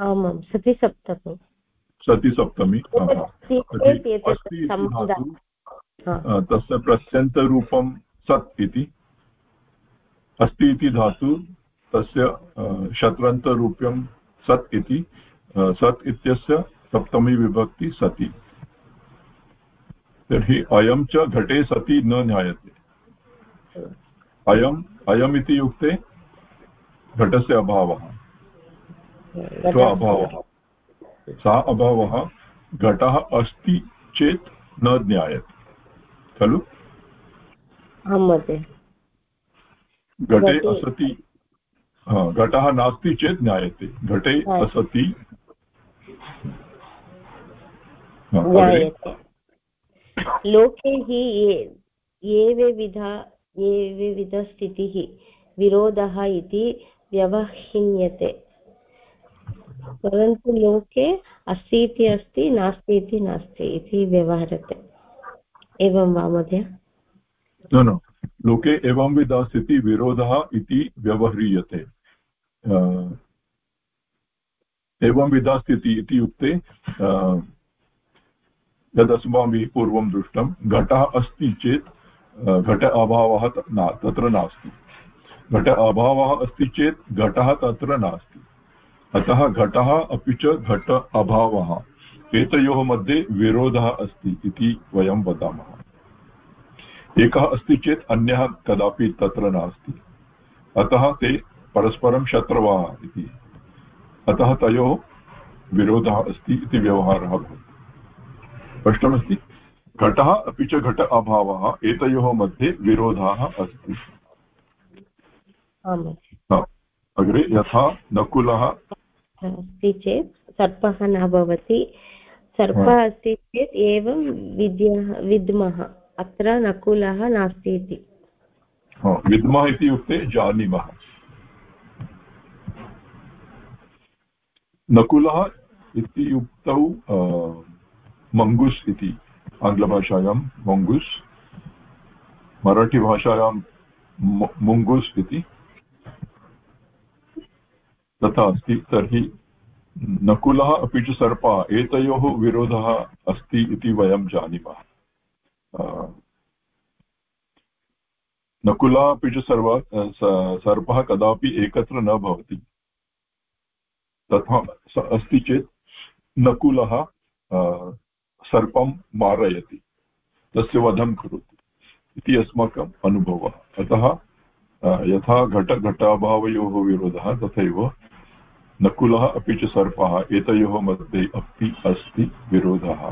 आमां सति सप्तमी। सति सप्तमी तस्य प्रस्यन्तरूपं सत् इति। अस्ति इति धातु तस्य शत्रन्तरूप्यं सत् इति। सत् इत्यस्य सप्तमी विभक्ति सति। तर्हि अयं च घटे सति न ज्ञायते अयम् अयम् इति युक्ते घटस्य अभावः। स्व अभावः। सः अभावः घटः अस्ति चेत् न ज्ञायते खलु? घटे असति घटः नास्ति चेत् ज्ञायते घटे असति लोके हि एवविधा एवविधस्थितिः विरोधः इति व्यवह्रियते परन्तु लोके अस्ति इति अस्ति नास्ति इति नास्ति इति व्यवहरते एवं वा महोदय न लोके एवंविधा स्थितिः विरोधः इति व्यवह्रियते एवंविधा स्थितिः इत्युक्ते यदस्माभिः पूर्वं दृष्टं घटः अस्ति चेत् घट अभावः न, तत्र नास्ति। घट अभावः अस्ति चेत्, घटः तत्र नास्ति। अतः घटः अपि च घट अभावः। एतयोः मध्ये विरोधः अस्ति इति वयं वदामः। एकः अस्ति चेत्, अन्यः कदापि तत्र नास्ति। अतः ते परस्परं शत्रवः इति। अतः तयोः विरोधः अस्ति इति व्यवहारः भवति। स्पष्टमस्ति घटः अपि च घट अभावः एतयोः मध्ये विरोधः अस्ति। अग्रे यथा नकुलः। अस्ति चेत् सर्पः न भवति। सर्पः अस्ति चेत् एवं विद्यः विद्मः। अत्र नकुलः नास्ति इति। विद्मः इत्युक्ते जानीमः। नकुलः इत्युक्तौ मङ्गुस् इति आङ्ग्लभाषायां मोङ्गुस् मराठीभाषायां मुङ्गुस् इति। तथा अस्ति, तर्हि नकुलः अपि च सर्पः, एतयोः विरोधः अस्ति इति वयं जानीमः। नकुलः अपि च सर्व सर्पः कदापि एकत्र न भवति। तथा अस्ति चेत् नकुलः सर्पं मारयति, तस्य वधं करोति इति अस्माकम् अनुभवः। अतः यथा घट घटाभावयोः विरोधः तथैव नकुलः अपि च सर्पः, एतयोः मध्ये अपि अस्ति विरोधः।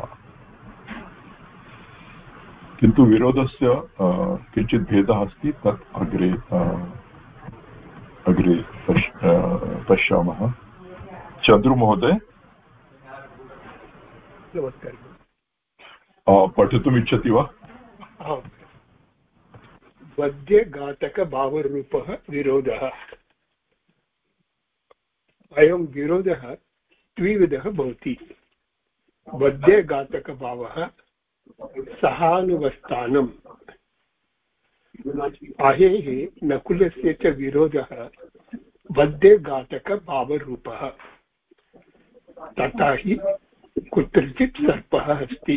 किन्तु विरोधस्य किञ्चित् भेदः अस्ति, तत् अग्रे अग्रे पश्यामः। चन्द्रुमहोदय नमस्कारः। पठितुमिच्छति वा वद्यघातकभावरूपः विरोधः अयं विरोधः द्विविधः भवति वद्यघातकभावः सहानुवस्थानम् अहेः नकुलस्य च विरोधः वद्यघातकभावरूपः तथा हि कुत्रचित् सर्पः अस्ति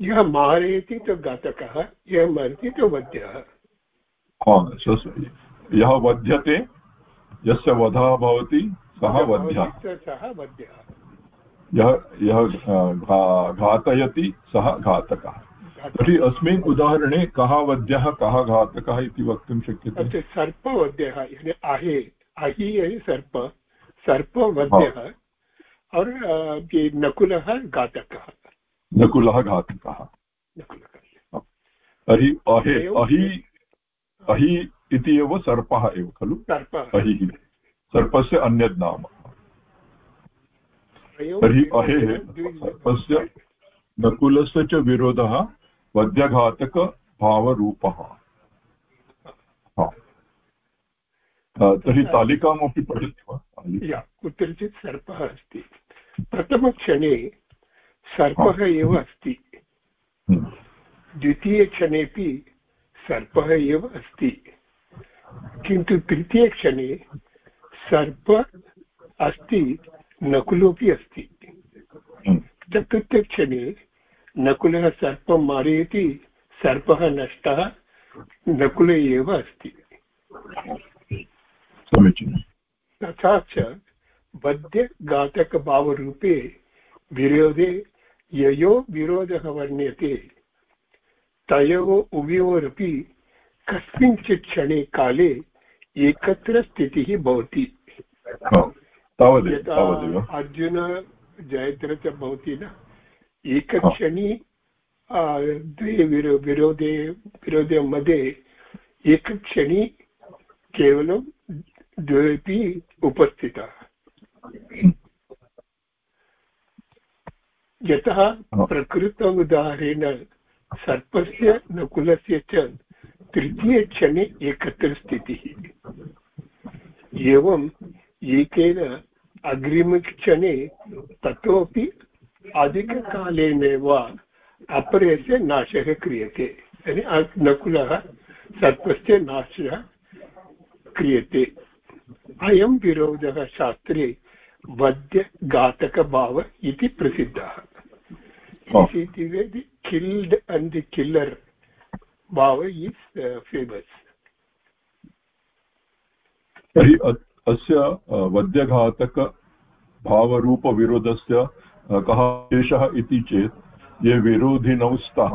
यः मारयति तो घातकः यः मरति तो वध्यः। यः वध्यते यस्य वधः भवति सः वध्यः। सः वध्यः। यः यः घातयति सः घातकः। तर्हि अस्मिन् उदाहरणे कः वध्यः कः घातकः इति वक्तुं शक्यते? सर्पवध्यः आहे अहि सर्प। सर्पवध्यः और नकुलः घातकः। नकुलः घातकः तर्हि अहे अहि अहि इति एव सर्पः एव खलु? अहिः सर्पस्य अन्यत् नाम तर्हि अहेः सर्पस्य नकुलस्य च विरोधः वद्यघातकभावरूपः तर्हि तालिकामपि पठति वा? कुत्रचित् सर्पः अस्ति। प्रथमक्षणे सर्पः एव अस्ति। हम्म। द्वितीयक्षणेपि सर्पः एव अस्ति। किन्तु तृतीयक्षणे सर्प अस्ति नकुलोपि अस्ति। हम्म। चतुर्थक्षणे नकुलः सर्पं मारयति सर्पः नष्टः नकुल एव अस्ति। तथा च बद्यघातकभावरूपे विरोधे ययो विरोधः वर्ण्यते तयोः उभयोरपि कस्मिंश्चित् क्षणे काले एकत्र स्थितिः भवति। यथा अर्जुन जयद्र च भवति न एकक्षणी द्वे विरो विरोधे विरोधे मध्ये एकक्षणी केवलं द्वेपि उपस्थिताः। यतः प्रकृत उदाहरेण सर्पस्य नकुलस्य च तृतीयक्षणे एकत्र स्थितिः। एवम् एकेन अग्रिमक्षणे ततोपि अधिककालेनैव अपरस्य नाशः क्रियते। नकुलः सर्पस्य नाशः क्रियते। अयं विरोधः शास्त्रे वद्यघातकभाव इति प्रसिद्धः। किल्ड् अण्ड् दि किल्लर् भाव इस् फेमस् तर्हि अस्य वद्यघातकभावरूपविरोधस्य कः शेषः इति चेत् ये विरोधिनौ स्तः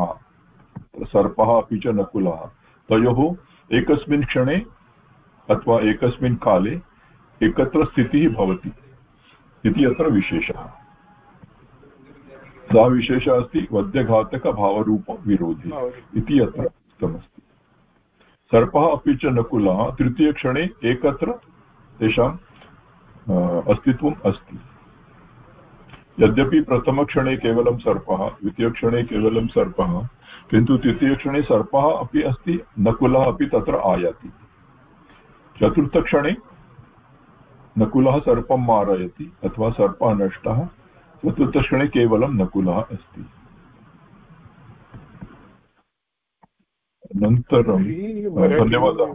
सर्पः अपि च नकुलः। तयोः एकस्मिन् क्षणे अथवा एकस्मिन् काले एकत्र स्थितिः भवति। इति अत्र विशेषः। सः विशेषः अस्ति वद्यघातकभावरूपविरोधी इति अत्र उक्तमस्ति। सर्पः अपि च नकुलः तृतीयक्षणे एकत्र तेषाम् अस्तित्वम् अस्ति। यद्यपि प्रथमक्षणे केवलं सर्पः द्वितीयक्षणे केवलं सर्पः किन्तु तृतीयक्षणे सर्पः अपि अस्ति नकुलः अपि तत्र आयाति। चतुर्थक्षणे नकुलः सर्पं मारयति अथवा सर्पः नष्टः। चतुर्थक्षणे केवलं नकुलः अस्ति अनन्तरं धन्यवादः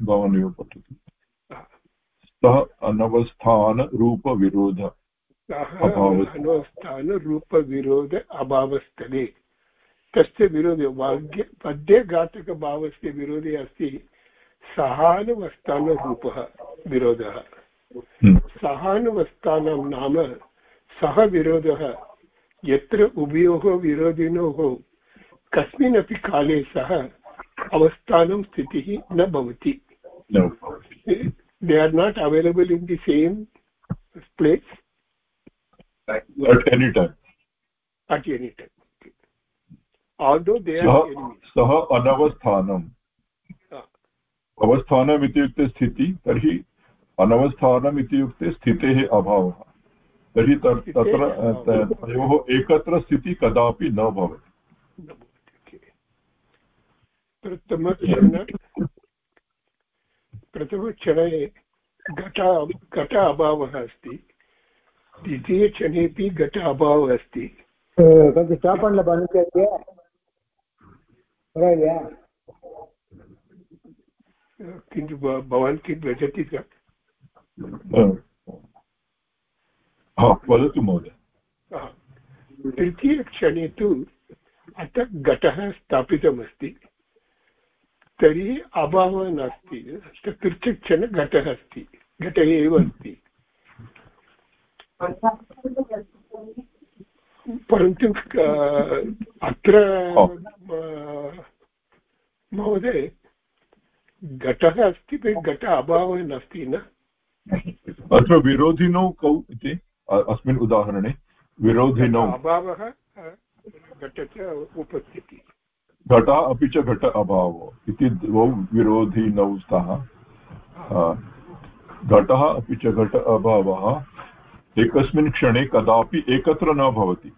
भवान् एव पठतु सः अनवस्थानरूपविरोध अनवस्थानरूपविरोध अभावस्थले तस्य विरोधे वाग्य पद्यघातकभावस्य विरोधे अस्ति सहानुवस्थानरूपः विरोधः। हम्म। सहानुवस्थानं नाम सः विरोधः। यत्र उभयोः विरोधिनोः कस्मिन्नपि काले सः अवस्थानं स्थितिः न भवति। They are not available in the same place any time. Although they are enemies. सः अनवस्थानम् अवस्थानम् इत्युक्ते स्थितिः तर्हि अनवस्थानम् इत्युक्ते स्थितेः अभावः तर्हि तत्र तयोः एकत्र स्थितिः कदापि न भवति प्रथमक्षण प्रथमक्षणे घट घट अभावः अस्ति द्वितीयक्षणेपि घट अभावः अस्ति கொஞ்சம் ஸ்டாப் பண்ணல பண்ணிட்டு பரவாயில்லையா किन्तु भवान् किं वदति वा वदतु महोदय तृतीयक्षणे तु अत्र घटः स्थापितमस्ति। तर्हि अभावः नास्ति। चतुर्थक्षणे घटः अस्ति। घटः एव अस्ति। परन्तु अत्र महोदय घटः अस्ति घट अभावः नास्ति न? अत्र विरोधिनौ कौ इति अस्मिन् उदाहरणे विरोधिनौ। अभावः घटस्य उपस्थितिः। घटः अपि च घट अभावः इति द्वौ विरोधिनौ स्तः। घटः अपि च घट अभावः। एकस्मिन् क्षणे कदापि एकत्र न भवति।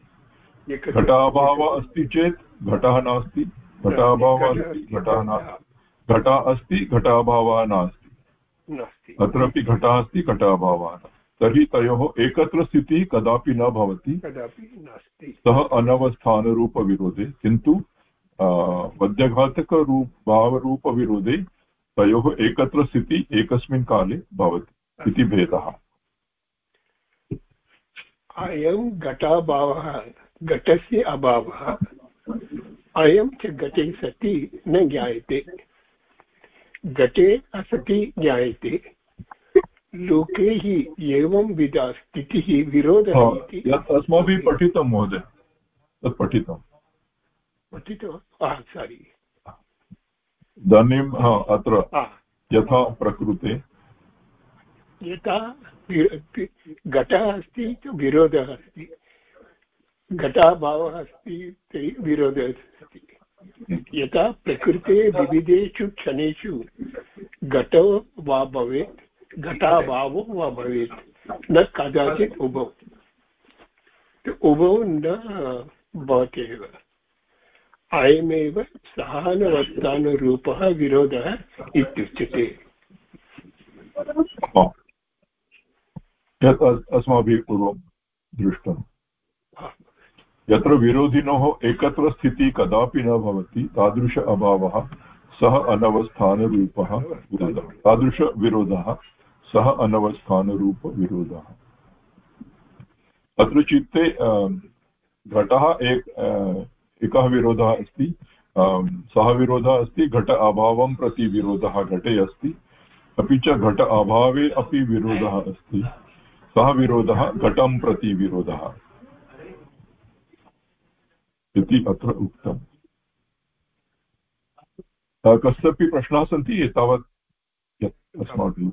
घट अभावः अस्ति चेत् घटः नास्ति घट अभावः अस्ति। घटः नास्ति। घटः अस्ति घट अभावः नास्ति। अत्रापि घटः अस्ति घट अभावः तर्हि तयोः एकत्र स्थितिः कदापि न भवति। कदापि नास्ति। सः अनवस्थानरूपविरोधे किन्तु भावरूपविरोधे तयोः एकत्र स्थितिः एकस्मिन् काले भवति इति भेदः। अयं घटाभावः घटस्य अभावः अयं च घटे सति न ज्ञायते। घटे असति ज्ञायते। लोके हि एवं विधा स्थितिः विरोधः इति। अस्माभिः पठितं महोदय। तत् पठितं पठितवान् सारि इदानीं अत्र यथा प्रकृते। यथा घटः अस्ति विरोधः अस्ति। घटाभावः अस्ति विरोधः अस्ति। यथा प्रकृते विविधेषु क्षणेषु घटो वा भवेत् घटाभावो वा भवेत्। न कदाचित् उभौ। उभौ न भवति एव। अयमेव सहानवस्थानरूपः विरोधः इत्युच्यते। अस्माभिः पूर्वं दृष्टम्। यत्र विरोधिनोः एकत्र स्थितिः कदापि न भवति, तादृश अभावः, सः अनवस्थानरूपः विरोधः। तादृशविरोधः सः अनवस्थानरूपविरोधः अत्र चित्ते घटः एक एकः विरोधः अस्ति सः विरोधः अस्ति, घट अभावं प्रति विरोधः घटे अस्ति। अपि च घट अभावे अपि विरोधः अस्ति। सः विरोधः घटं प्रति विरोधः। इति अत्र उक्तम्। कस्यापि प्रश्नाः सन्ति? एतावत् यत् अस्माभिः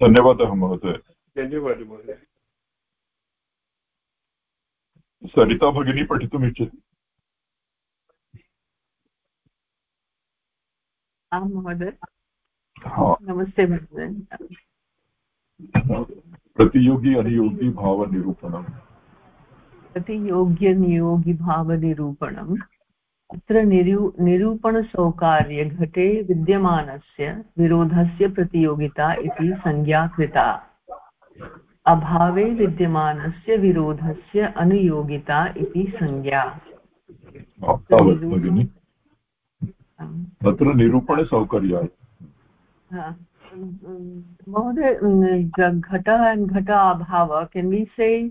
धन्यवादः महोदय। धन्यवादः महोदय। सरिता भगिनी पठितुम् इच्छति आं महोदय नमस्ते महोदय। प्रतियोगी अनुयोगी भावनिरूपणम्। प्रतियोग्यनियोगिभावनिरूपणम् अत्र निरू निरूपणसौकार्यघटे विद्यमानस्य विरोधस्य प्रतियोगिता इति संज्ञा कृता। अभावे विद्यमानस्य विरोधस्य अनुयोगिता इति संज्ञा। तत्र निरूपणसौकर्याय। Mahoday, Ghata and Ghata Abhava, can we say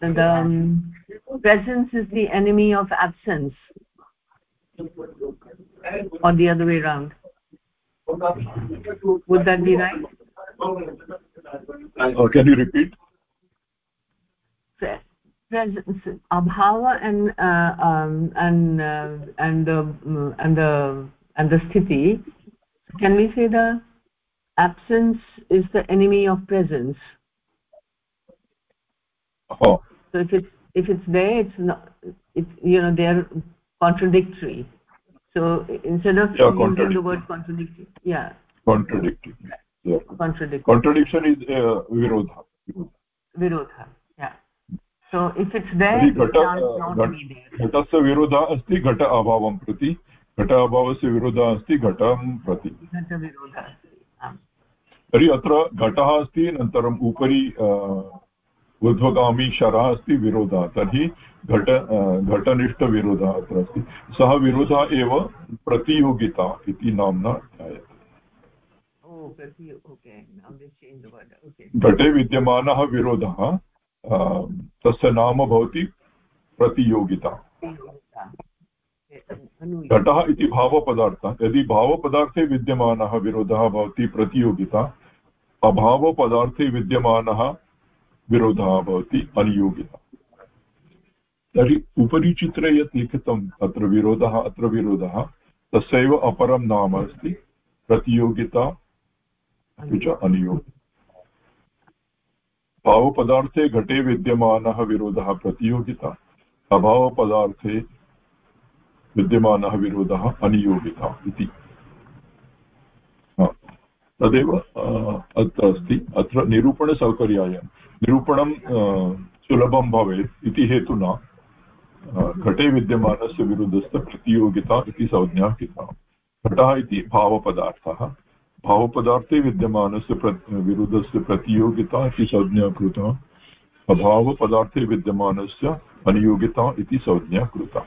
the um, presence is the enemy of absence? Or the other way around? Would that be right? Uh, can you repeat? Presence, abhava and uh, um, and uh, and the and the and the sthiti. Can we say the absence is the enemy of presence oh so if it's if it's there it's not it's you know they're contradictory so instead of yeah, using the word contradictory yeah contradictory yeah contradictory contradiction is uh, virodha virodha yeah so if it's there it can't not be there घटस्य विरोधः अस्ति घट अभावं प्रति घट अभावस्य विरोधः अस्ति घटं प्रति घटविरोधः तर्हि अत्र घटः अस्ति अनन्तरम् उपरि ऊर्ध्वगामी शरः अस्ति विरोधः। तर्हि घट घटनिष्ठविरोधः अत्र अस्ति। सः विरोधः एव प्रतियोगिता इति नाम्ना ज्ञायते। घटे विद्यमानः विरोधः तस्य नाम भवति प्रतियोगिता। घटः इति भावपदार्थः। यदि भावपदार्थे विद्यमानः विरोधः भवति, प्रतियोगिता, अभावपदार्थे विद्यमानः विरोधः भवति, अनियोगिता। तर्हि उपरि चित्रे यत् लिखितम् अत्र विरोधः अत्र विरोधः, तस्यैव अपरं नाम अस्ति, प्रतियोगिता अपि च अनियोगिता। भावपदार्थे घटे विद्यमानः विरोधः, प्रतियोगिता, अभावपदार्थे विद्यमानः विरोधः अनियोगिता इति। तदेव अत्र अस्ति। अत्र निरूपणसौकर्याय। निरूपणं सुलभं भवेत् इति हेतुना घटे विद्यमानस्य विरुद्धस्य प्रतियोगिता इति संज्ञा कृता। घटः इति भावपदार्थः। भावपदार्थे विद्यमानस्य प्र, विरुद्धस्य प्रतियोगिता इति संज्ञा कृता। अभावपदार्थे विद्यमानस्य अनियोगिता इति संज्ञा कृता।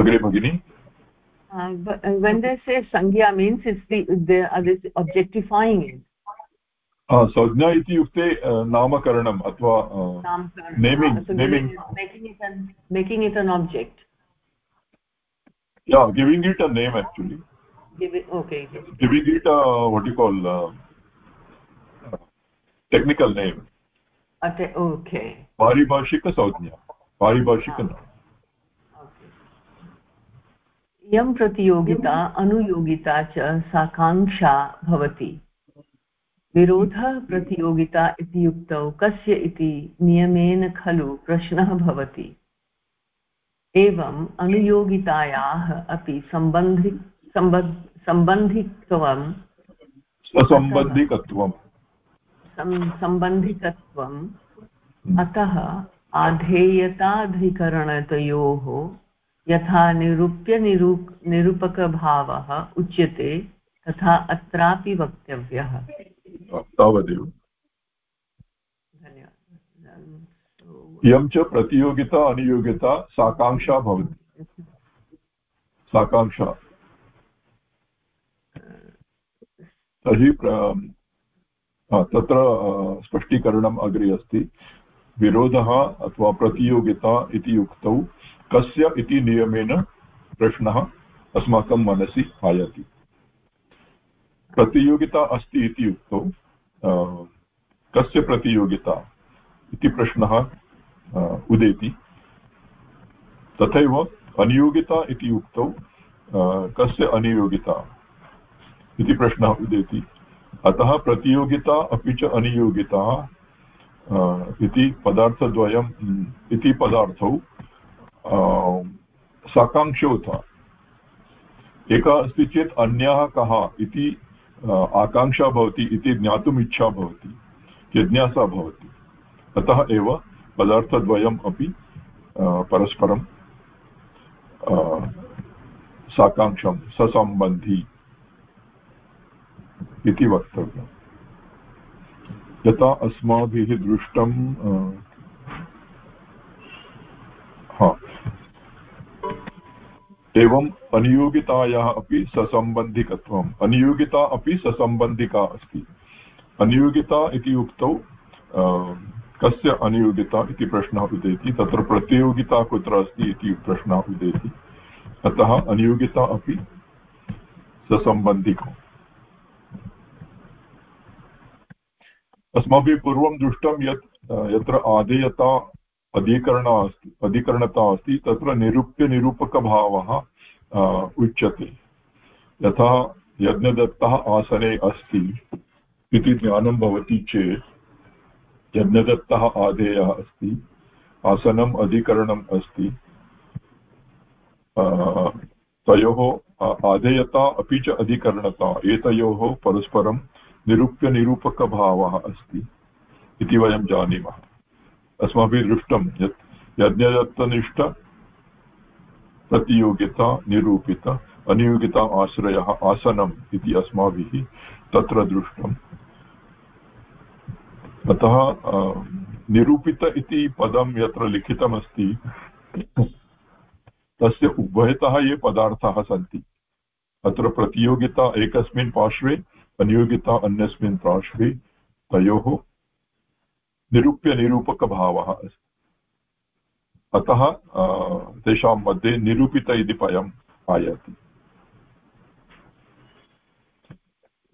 अग्रे भगिनि when they say sangya means it's the they are this objectifying it संज्ञा इत्युक्ते नामकरणम् अथवा making it an object yeah giving it a name actually Give it, okay giving it a what you call uh, technical name okay पारिभाषिकसंज्ञा पारिभाषिकनाम इयं प्रतियोगिता अनुयोगिता च साकाङ्क्षा भवति। विरोधः प्रतियोगिता इति युक्तौ कस्य इति नियमेन खलु प्रश्नः भवति। एवम् अनुयोगितायाः अपि सम्बन्धि सम्बन्धित्वं सम्बन्धिकत्वं सम्बन्धिकत्वम्। अतः आधेयताधिकरणतयोः यथा निरूप्य निरू निरूपकभावः उच्यते तथा अत्रापि वक्तव्यः। तावदेव। इयं च प्रतियोगिता अनियोगिता साकाङ्क्षा भवति। साकाङ्क्षा। तर्हि तत्र स्पष्टीकरणम् अग्रे अस्ति। विरोधः अथवा प्रतियोगिता इति उक्तौ। कस्य इति नियमेन प्रश्नः अस्माकं मनसि आयाति। प्रतियोगिता अस्ति इति उक्तौ कस्य प्रतियोगिता इति प्रश्नः उदेति। तथैव अनियोगिता इति उक्तौ कस्य अनियोगिता इति प्रश्नः उदेति। अतः प्रतियोगिता अपि च अनियोगिता इति पदार्थद्वयम्, इति पदार्थौ साकाङ्क्षौ था एकः अस्ति चेत् अन्यः कः इति आकाङ्क्षा भवति इति ज्ञातुम् इच्छा भवति, जिज्ञासा भवति। अतः एव पदार्थद्वयम् अपि परस्परं साकाङ्क्षं ससम्बन्धी इति वक्तव्यम्। यथा अस्माभिः दृष्टं हा। एवम् अनियोगितायाः अपि ससम्बन्धिकत्वम्। अनियोगिता अपि ससम्बन्धिका अस्ति। अनियोगिता इति उक्तौ कस्य अनियोगिता इति प्रश्नः उदेति? तत्र प्रतियोगिता कुत्र अस्ति इति प्रश्नः उदेति। अतः अनियोगिता अपि ससम्बन्धिका। अस्माभिः पूर्वं दृष्टं यत् यत्र आदेयता अधिकरणा अस्ति, अधिकरणता अस्ति, तत्र निरूप्यनिरूपकभावः उच्यते। यथा यज्ञदत्तः आसने अस्ति इति ज्ञानं भवति चेत्, यज्ञदत्तः आदेयः अस्ति, आसनम् अधिकरणम् अस्ति। तयोः आदेयता अपि च अधिकरणता, एतयोः परस्परं निरूप्यनिरूपकभावः अस्ति इति वयं जानीमः। अस्माभिः दृष्टं यत् यज्ञदत्तनिष्ठ प्रतियोगिता, निरूपित, अनियोगिता आश्रयः आसनम् इति अस्माभिः तत्र दृष्टम्। अतः निरूपित इति पदं यत्र लिखितमस्ति, तस्य उभयतः ये पदार्थाः सन्ति। अत्र प्रतियोगिता एकस्मिन् पार्श्वे, अनियोगिता अन्यस्मिन् पार्श्वे, तयोः निरूप्यनिरूपकभावः अस्ति। अतः तेषां मध्ये निरूपित इति पयम् आयाति।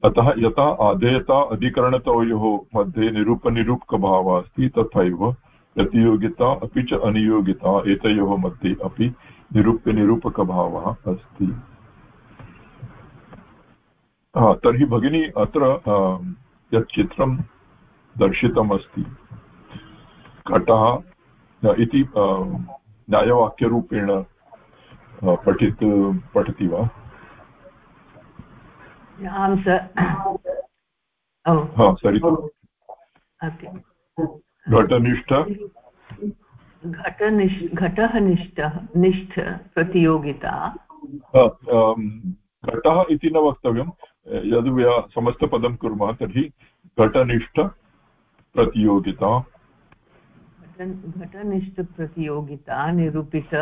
अतः यथा आदेयता अधिकरणतयोः मध्ये निरूपनिरूपकभावः अस्ति, तथैव प्रतियोगिता अपि च अनियोगिता एतयोः मध्ये अपि निरूप्यनिरूपकभावः अस्ति। तर्हि भगिनी अत्र यत् चित्रं दर्शितमस्ति। घटः इति न्यायवाक्यरूपेण पठित पठति वा? आं सरितु (coughs) घटनिष्ठ? घटनिष् घटः निष्ठः निष्ठ प्रतियोगिता। घटः इति न वक्तव्यं। यद् समस्तपदं कुर्मः तर्हि घटनिष्ठप्रतियोगिता घटनिष्ठप्रतियोगिता निरूपित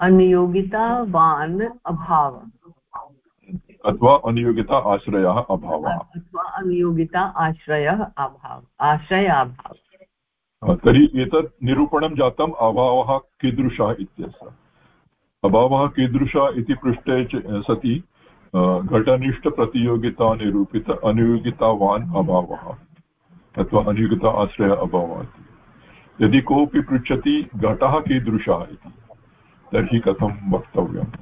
अनियोगितावान् अभावः। अथवा अनियोगिता आश्रयः अभावः। अथवा अनियोगिता आश्रयः अभाव आश्रयाभावः तर्हि एतत् निरूपणं जातम् अभावः कीदृशः इत्यस्य। अभावः कीदृशः इति पृष्टे सति घटनिष्ठप्रतियोगिता निरूपित अनुयोगितावान् अभावः। अथवा अनुयोगिता आश्रय अभावः यदि कोऽपि पृच्छति घटः कीदृशः इति तर्हि कथं वक्तव्यम्?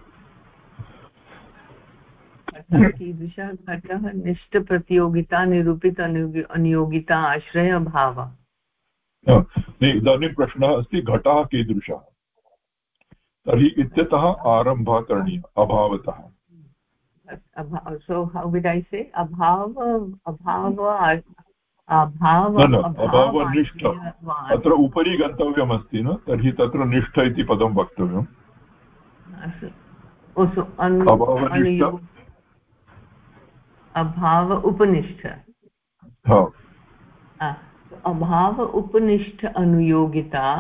कीदृशः? घटः निष्ठप्रतियोगिता निरूपित अनियोगिता आश्रयभावः इदानीं प्रश्नः अस्ति घटः कीदृशः? तर्हि इत्यतः आरम्भः करणीयः अभावतः। so how would i say? abhav abhav अभाव अभावनिष्ठ अत्र उपरि गन्तव्यमस्ति न? तर्हि तत्र निष्ठ इति पदं वक्तव्यम्। अभाव उपनिष्ठ। अभाव उपनिष्ठ अनुयोगिता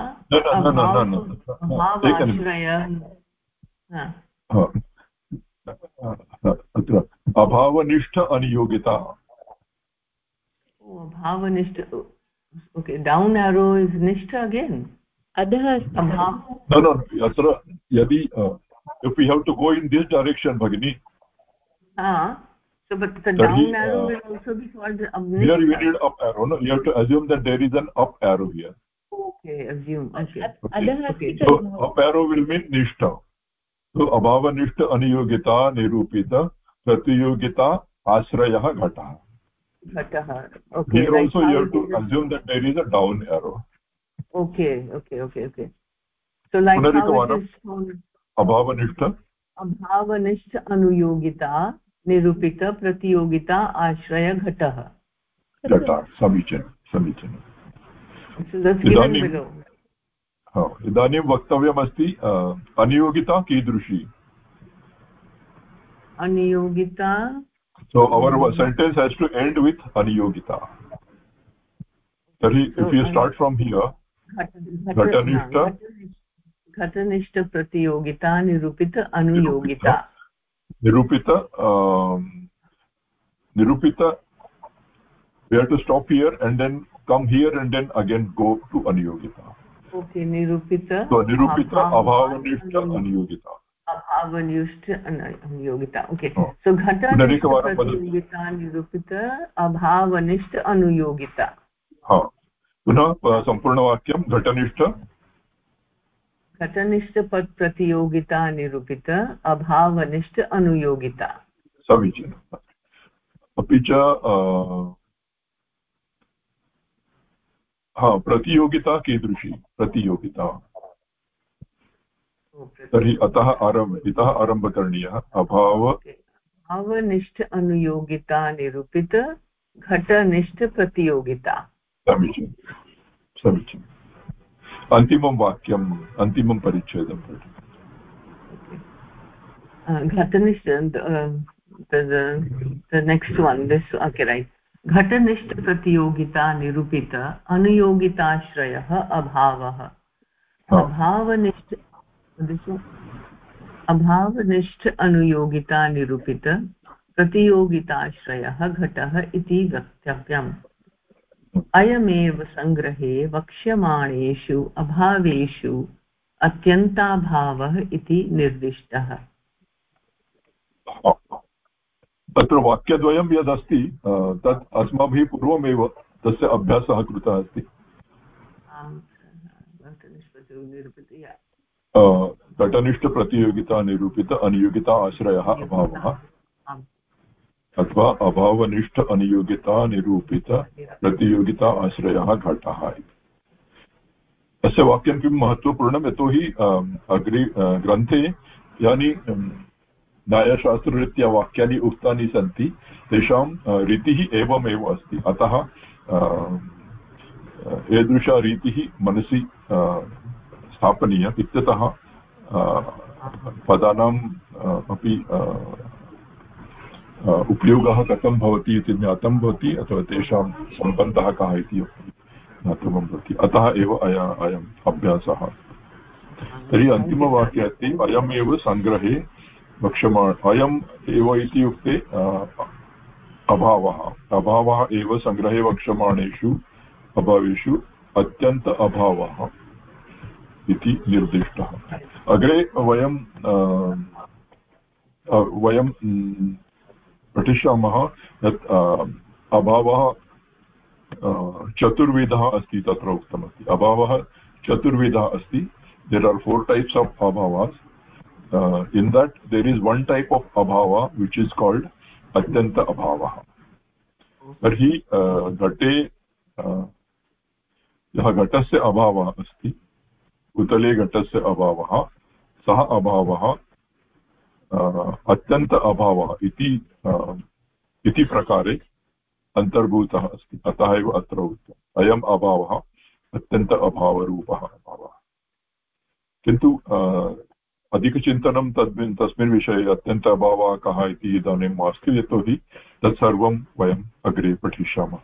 अत्र अभावनिष्ठ अनुयोगिता। अभावनिष्ठ ओके डौन् एरो इस् निष्ठ अगेन् अधः अत्र यदि if we have to go in this direction bhagini ah so but the down arrow uh, will also be called abnishtha. here we need up arrow no you have to assume that there is an up arrow here okay assume okay, okay. okay. so up arrow will mean nishtha so abhava nishtha aniyogita nirupita pratiyogita ashrayah ghatah ghatah okay here also you have to assume that there is a down arrow okay okay okay okay so like is अभावनिष्ठ अभावनिष्ठ अनुयोगिता निरूपित प्रतियोगिता आश्रय घटः समीचीनं समीचीनम् इदानीं वक्तव्यमस्ति अनियोगिता कीदृशी अनियोगिता so our sentence has to end with aniyogita tarhi so, if you start from here ghatanishta घटनिष्ठप्रतियोगिता निरूपित अनुयोगिता निरूपित निरूपित we have to stop here and then come here and then again go to aniyogita okay nirupita so nirupita abhavanishta aniyogita अभावनिष्ठ अनुयोगिता अभावनिष्ठ अनुयोगिता। पुनः सम्पूर्णवाक्यं घटनिष्ठ। घटनिष्ठपद् प्रतियोगिता निरूपित अभावनिष्ठ अनुयोगिता। समीचीनम् अपि च प्रतियोगिता कीदृशी? प्रतियोगिता। तर्हि अतः आरंभ इतः आरंभ करणीयः अभाव अभावनिष्ठ अनुयोगिता निरूपित घटनिष्ठ प्रतियोगिता। समीचीनं। समीचीनम् अन्तिमं वाक्यम् अन्तिमं परिच्छेदं घटनिष्ठ रैट् घटनिष्ठप्रतियोगिता निरूपित अनुयोगिताश्रयः अभावः। अभावनिष्ठ अभावनिष्ठ अनुयोगिता निरूपित प्रतियोगिताश्रयः घटः इति वक्तव्यम्। अयमेव सङ्ग्रहे वक्ष्यमाणेषु अभावेषु अत्यन्ताभावः इति निर्दिष्टः। तत्र वाक्यद्वयं यदस्ति तत् अस्माभिः पूर्वमेव तस्य अभ्यासः कृतः अस्ति। तटनिष्ठप्रतियोगिता निरूपित अनियोगिता आश्रयः अभावः। अथवा अभावनिष्ठ अनियोगिता निरूपित प्रतियोगिता आश्रयः घटः अस्य वाक्यं किं महत्त्वपूर्णं यतोहि अग्रे ग्रन्थे यानि न्यायशास्त्ररीत्या वाक्यानि उक्तानि सन्ति तेषां रीतिः एवमेव अस्ति। अतः ईदृशा रीतिः मनसि स्थापनीया इत्यतः पदानाम् अपि उपयोगः कथं भवति इति ज्ञातं भवति अथवा तेषां सम्बन्धः कः इति ज्ञातव्यं भवति। अतः एव अय, अयम् अभ्यासः। तर्हि अन्तिमवाक्ये अस्ति अयमेव सङ्ग्रहे वक्ष्यमा, अयम् एव इत्युक्ते अभावः। अभावः एव सङ्ग्रहे वक्ष्यमाणेषु, अभावेषु अत्यन्त अभावः। इति निर्दिष्टः। अग्रे वयं वयं पठिष्यामः यत् अभावः चतुर्विधः अस्ति तत्र उक्तमस्ति। अभावः चतुर्विधः अस्ति। There are four types of अभावास् uh, that there is one type of abhava which is called atyanta abhavah तर्हि घटे यः घटस्य अभावः अस्ति उतले घटस्य अभावः, सः अभावः अत्यन्त अभावः इति इति प्रकारे अन्तर्भूतः अस्ति। अतः एव अत्र उक्तम्। अयम् अभावः अत्यन्त अभावरूपः अभावः। किन्तु अधिकचिन्तनं तस्मिन् तस्मिन् विषये अत्यन्त अभावः कः इति इदानीं मास्तु यतोहि तत्सर्वं वयम् अग्रे पठिष्यामः।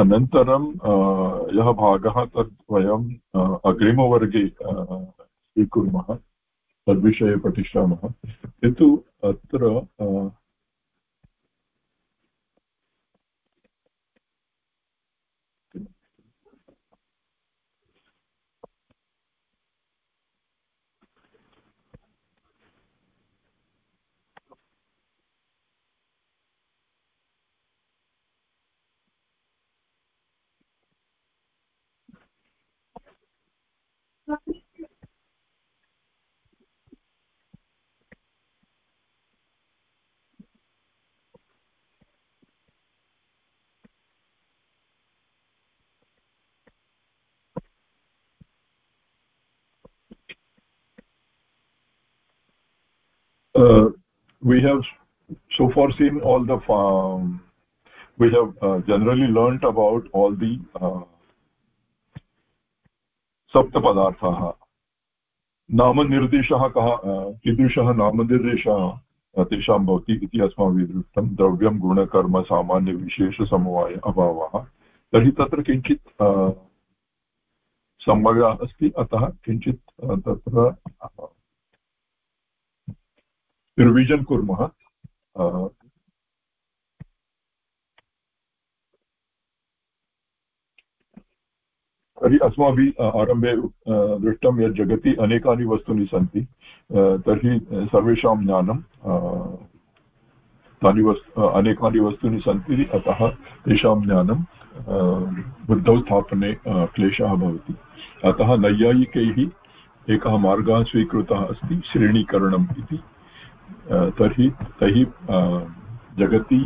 अनन्तरं यः भागः तद् वयम् अग्रिमवर्गे स्वीकुर्मः तद्विषये पठिष्यामः। किन्तु अत्र uh, we have so far seen all the um, we have uh, generally learnt about all the uh, सप्तपदार्थाः नामनिर्देशः कः कीदृशः नामनिर्देशः तेषां भवति इति अस्माभिः दृष्टं द्रव्यं गुणकर्म सामान्यविशेषसमवाय अभावः तर्हि तत्र किञ्चित् सम्यक् अस्ति अतः किञ्चित् तत्र रिविजन् कुर्मः तर्हि अस्माभिः आरम्भे दृष्टं यत् जगति अनेकानि वस्तूनि सन्ति तर्हि सर्वेषां ज्ञानं तानि वस्तु अनेकानि वस्तूनि सन्ति अतः तेषां ज्ञानं बुद्धौ स्थापने क्लेशः भवति। अतः नैयायिकैः एकः मार्गः स्वीकृतः अस्ति श्रेणीकरणम् इति। तर्हि तैः जगति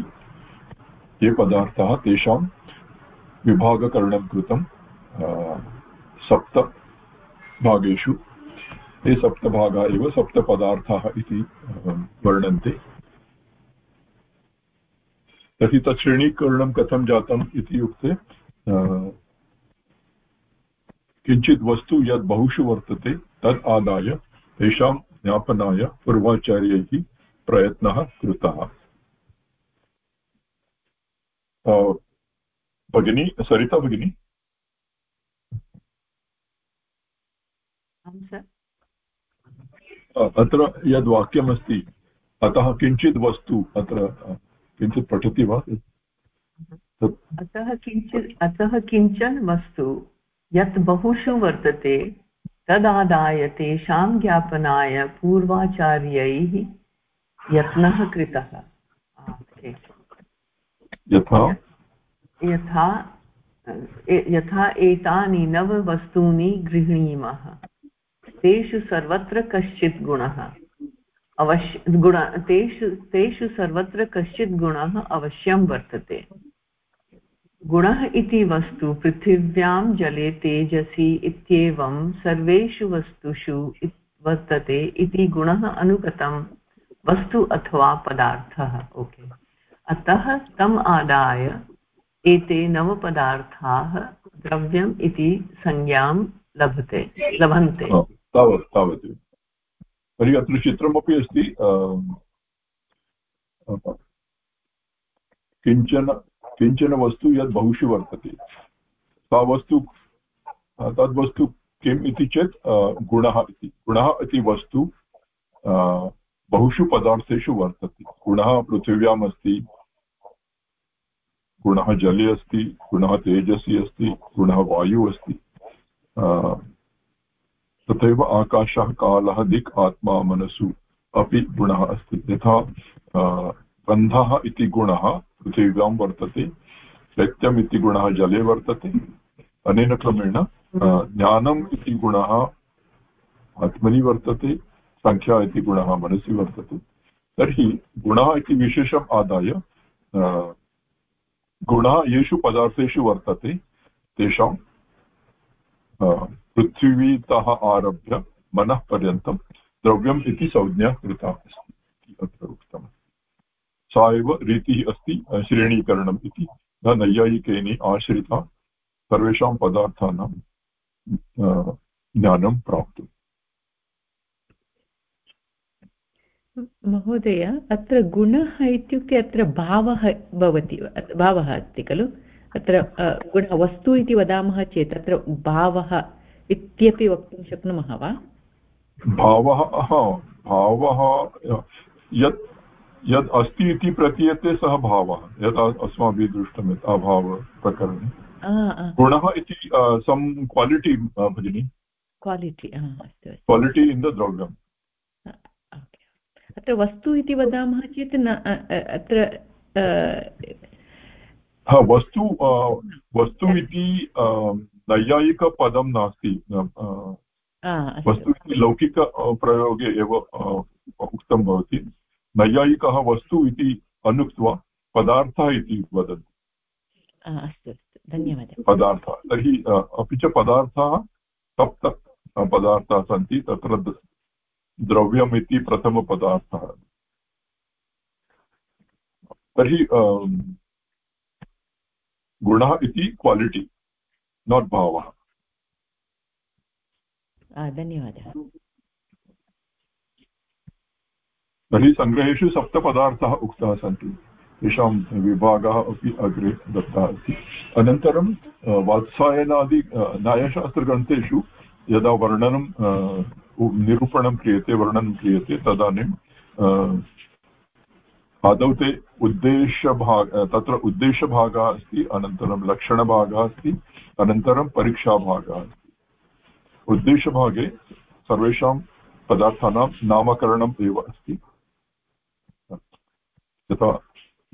ये पदार्थाः तेषां विभागकरणं कृतं सप्तभागेषु। ते सप्तभागाः एव सप्तपदार्थाः इति वर्णन्ते। तर्हि तत् श्रेणीकरणं कथं जातम् इति उक्ते किञ्चित् वस्तु यद् बहुषु वर्तते तद् आदाय तेषां ज्ञापनाय पूर्वाचार्यैः प्रयत्नः कृतः। भगिनी सरिता भगिनी? अत्र यद् वाक्यमस्ति अतः किञ्चित् वस्तु अत्र किञ्चित् पठति वा? अतः किञ्चित् अतः किंचन वस्तु यत् बहुषु वर्तते तदादाय तेषां ज्ञापनाय पूर्वाचार्यैः यत्नः कृतः। यथा। यथा एतानि नववस्तूनि गृह्णीमः तेषु सर्वत्र कश्चित् गुणः अवश्य गुण तेषु तेषु सर्वत्र कश्चित् गुणः अवश्यं वर्तते। गुणः इति वस्तु पृथिव्यां जले तेजसि इत्येवं सर्वेषु वस्तुषु वर्तते इति गुणः अनुगतं वस्तु अथवा पदार्थः। ओके। अतः तम् आदाय एते नवपदार्थाः द्रव्यम् इति संज्ञां लभते, लभन्ते। तावत् तर्हि अत्र चित्रमपि अस्ति किंचन किंचन वस्तु यद् बहुषु वर्तते। सा वस्तु तद्वस्तु किम् इति चेत् गुणः इति। गुणः इति वस्तु बहुषु पदार्थेषु वर्तते। गुणः पृथिव्याम् अस्ति, गुणः जले अस्ति, गुणः तेजसि अस्ति, गुणः वायु अस्ति। तथैव आकाशः, कालः, दिक्, आत्मा, मनसु अपि गुणः अस्ति। यथा गन्धः इति गुणः पृथिव्यां वर्तते शैत्यम् इति गुणः जले वर्तते, अनेन क्रमेण ज्ञानम् इति गुणः आत्मनि वर्तते सङ्ख्या इति गुणः मनसि वर्तते। तर्हि गुणः इति विशेषम् आदाय गुणः येषु पदार्थेषु वर्तते, तेषां पृथिवीतः आरभ्य मनः पर्यन्तं द्रव्यम् इति संज्ञा कृता अस्ति अत्र सा एव रीतिः अस्ति श्रेणीकरणम् इति। न नैयायिकेन आश्रिता सर्वेषां पदार्थानां ज्ञानं प्राप्तुम्। महोदय अत्र गुणः इत्युक्ते अत्र भावः भवति भावः अस्ति खलु? अत्र गुणः वस्तु इति वदामः चेत् अत्र भावः इत्यपि वक्तुं शक्नुमः वा? भावः भावः यत् यद् अस्ति इति प्रतीयते सः भावः यत् अस्माभिः दृष्टं यत् अभावप्रकरणे गुणः इति सम् क्वालिटि भगिनि। क्वालिटि क्वालिटि इन् द द्रव्यम्। अत्र वस्तु इति वदामः चेत् न अत्र हा वस्तु वस्तु इति नैयायिकपदं नास्ति वस्तु इति लौकिकप्रयोगे एव उक्तं भवति। नैयायिकः वस्तु इति अनुक्त्वा पदार्थः इति वदन्ति। अस्तु अस्तु धन्यवादः। पदार्थः तर्हि अपि च पदार्थाः सप्त पदार्थाः सन्ति तत्र द्रव्यम् इति प्रथमपदार्थः। तर्हि गुणः इति क्वालिटि नाट् भावः। धन्यवादः। तर्हि सङ्ग्रहेषु सप्तपदार्थाः उक्ताः सन्ति। तेषां विभागः अपि अग्रे दत्तः अस्ति। अनन्तरं वात्सायनादि न्यायशास्त्रग्रन्थेषु यदा वर्णनं निरूपणं क्रियते, वर्णनं क्रियते, तदानीं आदौ ते उद्देश्यभाग तत्र उद्देश्यभागः अस्ति, अनन्तरं लक्षणभागः अस्ति, अनन्तरं परीक्षाभागः अस्ति। उद्देश्यभागे सर्वेषां पदार्थानां नामकरणम् एव अस्ति। यथा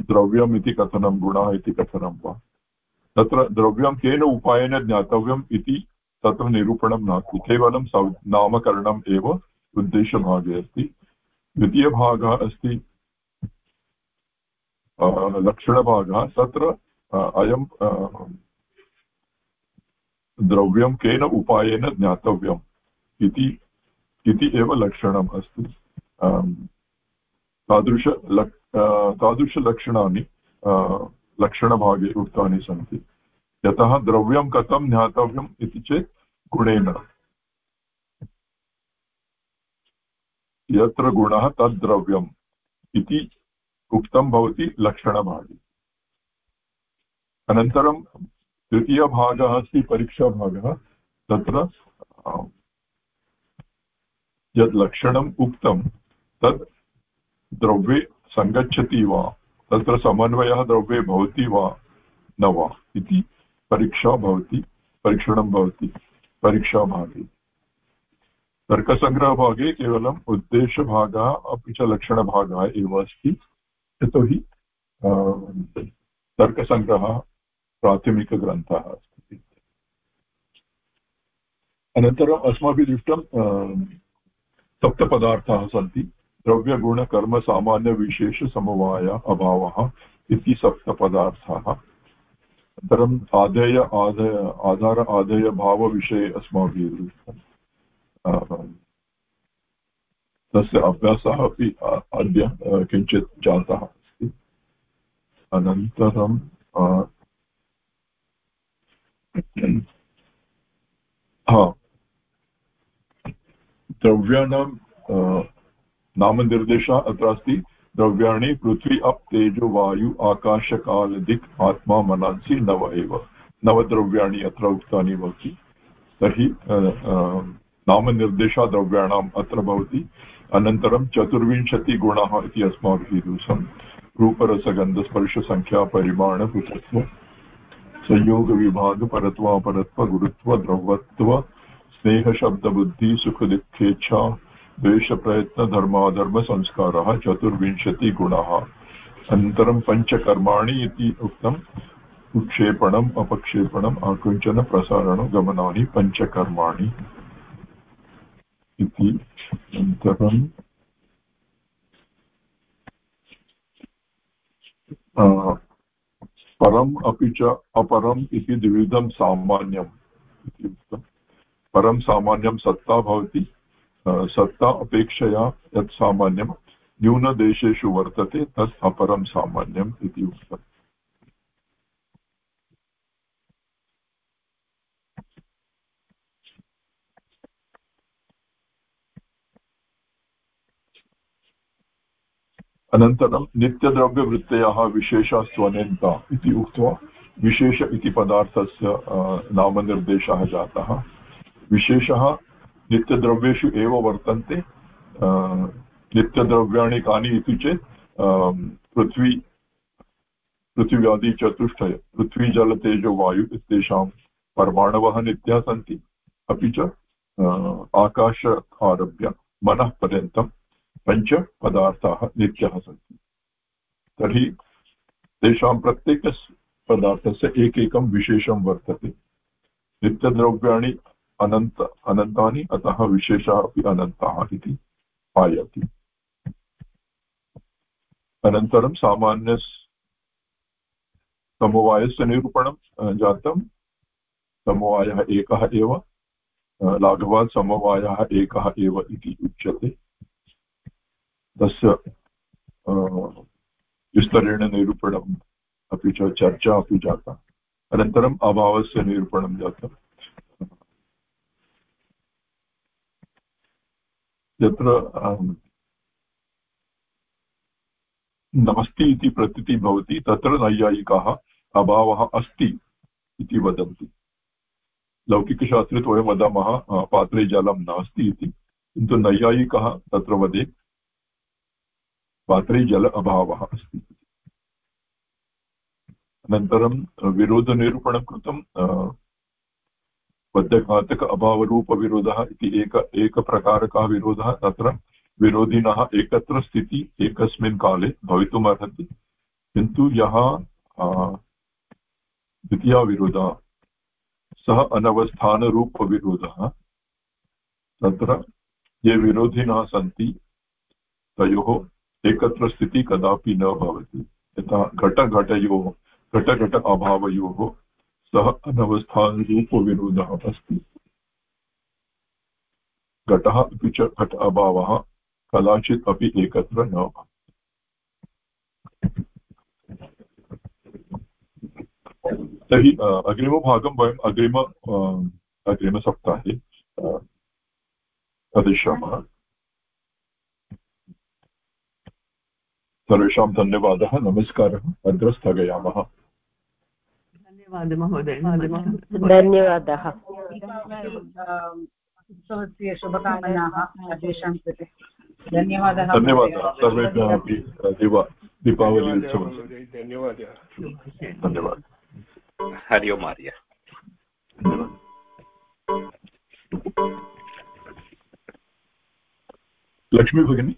द्रव्यम् इति कथनं गुणः इति कथनं वा। तत्र द्रव्यं केन उपायेन ज्ञातव्यम् इति तत्र निरूपणं नास्ति। केवलं सौ नामकरणम् एव उद्देश्यभागे अस्ति। द्वितीयभागः अस्ति लक्षणभागः। तत्र अयं द्रव्यं केन उपायेन ज्ञातव्यम् इति इति एव लक्षणम् अस्ति। तादृश तादृशलक्षणानि लक्षणभागे उक्तानि सन्ति। यतः द्रव्यं कथं ज्ञातव्यम् इति चेत् गुणेन। यत्र गुणः तद् द्रव्यम् इति उक्तं भवति लक्षणभागे। अनन्तरं तृतीयभागः अस्ति परीक्षाभागः। तत्र यद् लक्षणम् उक्तं तद् द्रव्ये सङ्गच्छति वा? तत्र समन्वयः द्रव्ये भवति वा? न वा? इति परीक्षा भवति, परीक्षणं भवति परीक्षाभागे तर्कसङ्ग्रहभागे केवलम् उद्देशभागः अपि च लक्षणभागः एव अस्ति। यतोहि तर्कसङ्ग्रहः प्राथमिकग्रन्थः अस्ति। अनन्तरम् अस्माभिः दृष्टं सप्तपदार्थाः सन्ति। द्रव्यगुणकर्मसामान्यविशेषसमवाय अभावः इति सप्तपदार्थाः अनन्तरम् आदेय आदय आधार आदेयभावविषये अस्माभिः दृष्टम्। तस्य अभ्यासः अपि अद्य किञ्चित् जातः अस्ति। अनन्तरं द्रव्याणां नामनिर्देशः अत्र अस्ति द्रव्याणि पृथ्वी अप् तेजो वायु आकाशकाल दिक् आत्मा मनांसि नव एव। नवद्रव्याणि अत्र उक्तानि भवति। तर्हि नामनिर्देशा द्रव्याणाम् अत्र भवति। अनन्तरं चतुर्विंशतिगुणाः इति अस्माभिः दृशं रूपरसगन्धस्पर्शसङ्ख्या परिमाणपृथक्त्व संयोगविभागपरत्वापरत्व गुरुत्व द्रवत्व स्नेहशब्दबुद्धि, सुखदुःखेच्छा द्वेषप्रयत्नधर्माधर्मसंस्कारः चतुर्विंशतिगुणः। अनन्तरं पञ्चकर्माणि इति उक्तं उत्क्षेपणम् अपक्षेपणम्, आकुञ्चनप्रसारणं, गमनानि, पञ्चकर्माणि इति। अनन्तरं परम् अपि च अपरम् इति द्विविधं सामान्यम् इति उक्तम् परं सामान्यं सत्ता भवति। सत्ता अपेक्षया यत् सामान्यं न्यूनदेशेषु वर्तते, तत् अपरं सामान्यम् इति उक्तम्। अनन्तरं नित्यद्रव्यवृत्तयः विशेषा स्वनेन्ता इति उक्त्वा विशेष इति पदार्थस्य नामनिर्देशः जातः। विशेषः नित्यद्रव्येषु एव वर्तन्ते नित्यद्रव्याणि कानि इति चेत् पृथ्वी पृथिव्यादिचतुष्टय पृथ्वी वायु इत्येषां परमाणवः नित्याः सन्ति। अपि च आकाश आरभ्य मनः पर्यन्तं पञ्चपदार्थाः नित्याः सन्ति। तर्हि तेषां प्रत्येकस्य पदार्थस्य एकैकं विशेषं वर्तते। नित्यद्रव्याणि अनन्त, अनन्तानि, अतः विशेषाः अपि अनन्ताः इति आयाति। अनन्तरं सामान्य समवायस्य निरूपणं जातं। समवायः एकः एव लाघवात् समवायः एकः एव इति उच्यते। तस्य विस्तरेण निरूपणम् अपि च, चर्चा अपि जाता। अनन्तरम् अभावस्य निरूपणं जातम्। यत्र नास्ति इति प्रतीतिः भवति, तत्र नैयायिकाः अभावः अस्ति इति वदन्ति। लौकिकशास्त्रे तु वयं वदामः पात्रे जलं नास्ति इति। किन्तु नैयायिकः तत्र वदेत् पात्रे जल अभावः अस्ति। अनन्तरं, विरोधनिरूपणं कृतं बद्धघातक अभावरूपविरोधः इति एक, एकप्रकारकः विरोधः तत्र विरोधिनः एकत्र स्थितिः एकस्मिन् काले भवितुम् अर्हति किन्तु यः द्वितीयविरोधः, सः अनवस्थानरूपविरोधः, तत्र ये विरोधिनः सन्ति, तयोः एकत्र स्थितिः कदापि न भवति। यथा घटघटयोः, घटघट अभावयोः सः अनवस्थानरूपविरोधः अस्ति। घटः अपि च घट अभावः, कदाचित् अपि एकत्र न तर्हि अग्रिमभागं वयम् अग्रिम अग्रिमसप्ताहे वदिष्यामः। सर्वेषां धन्यवादः, नमस्कारः अत्र स्थगयामः धन्यवादः। महोदय धन्यवादः। उत्सवस्य शुभकामनाः सर्वेषां कृते। धन्यवादः। धन्यवादः। सर्वेभ्यः अपि दीपावली उत्सवस्य। धन्यवादः। धन्यवादः। हरि ओम् आर्य। लक्ष्मी भगिनी?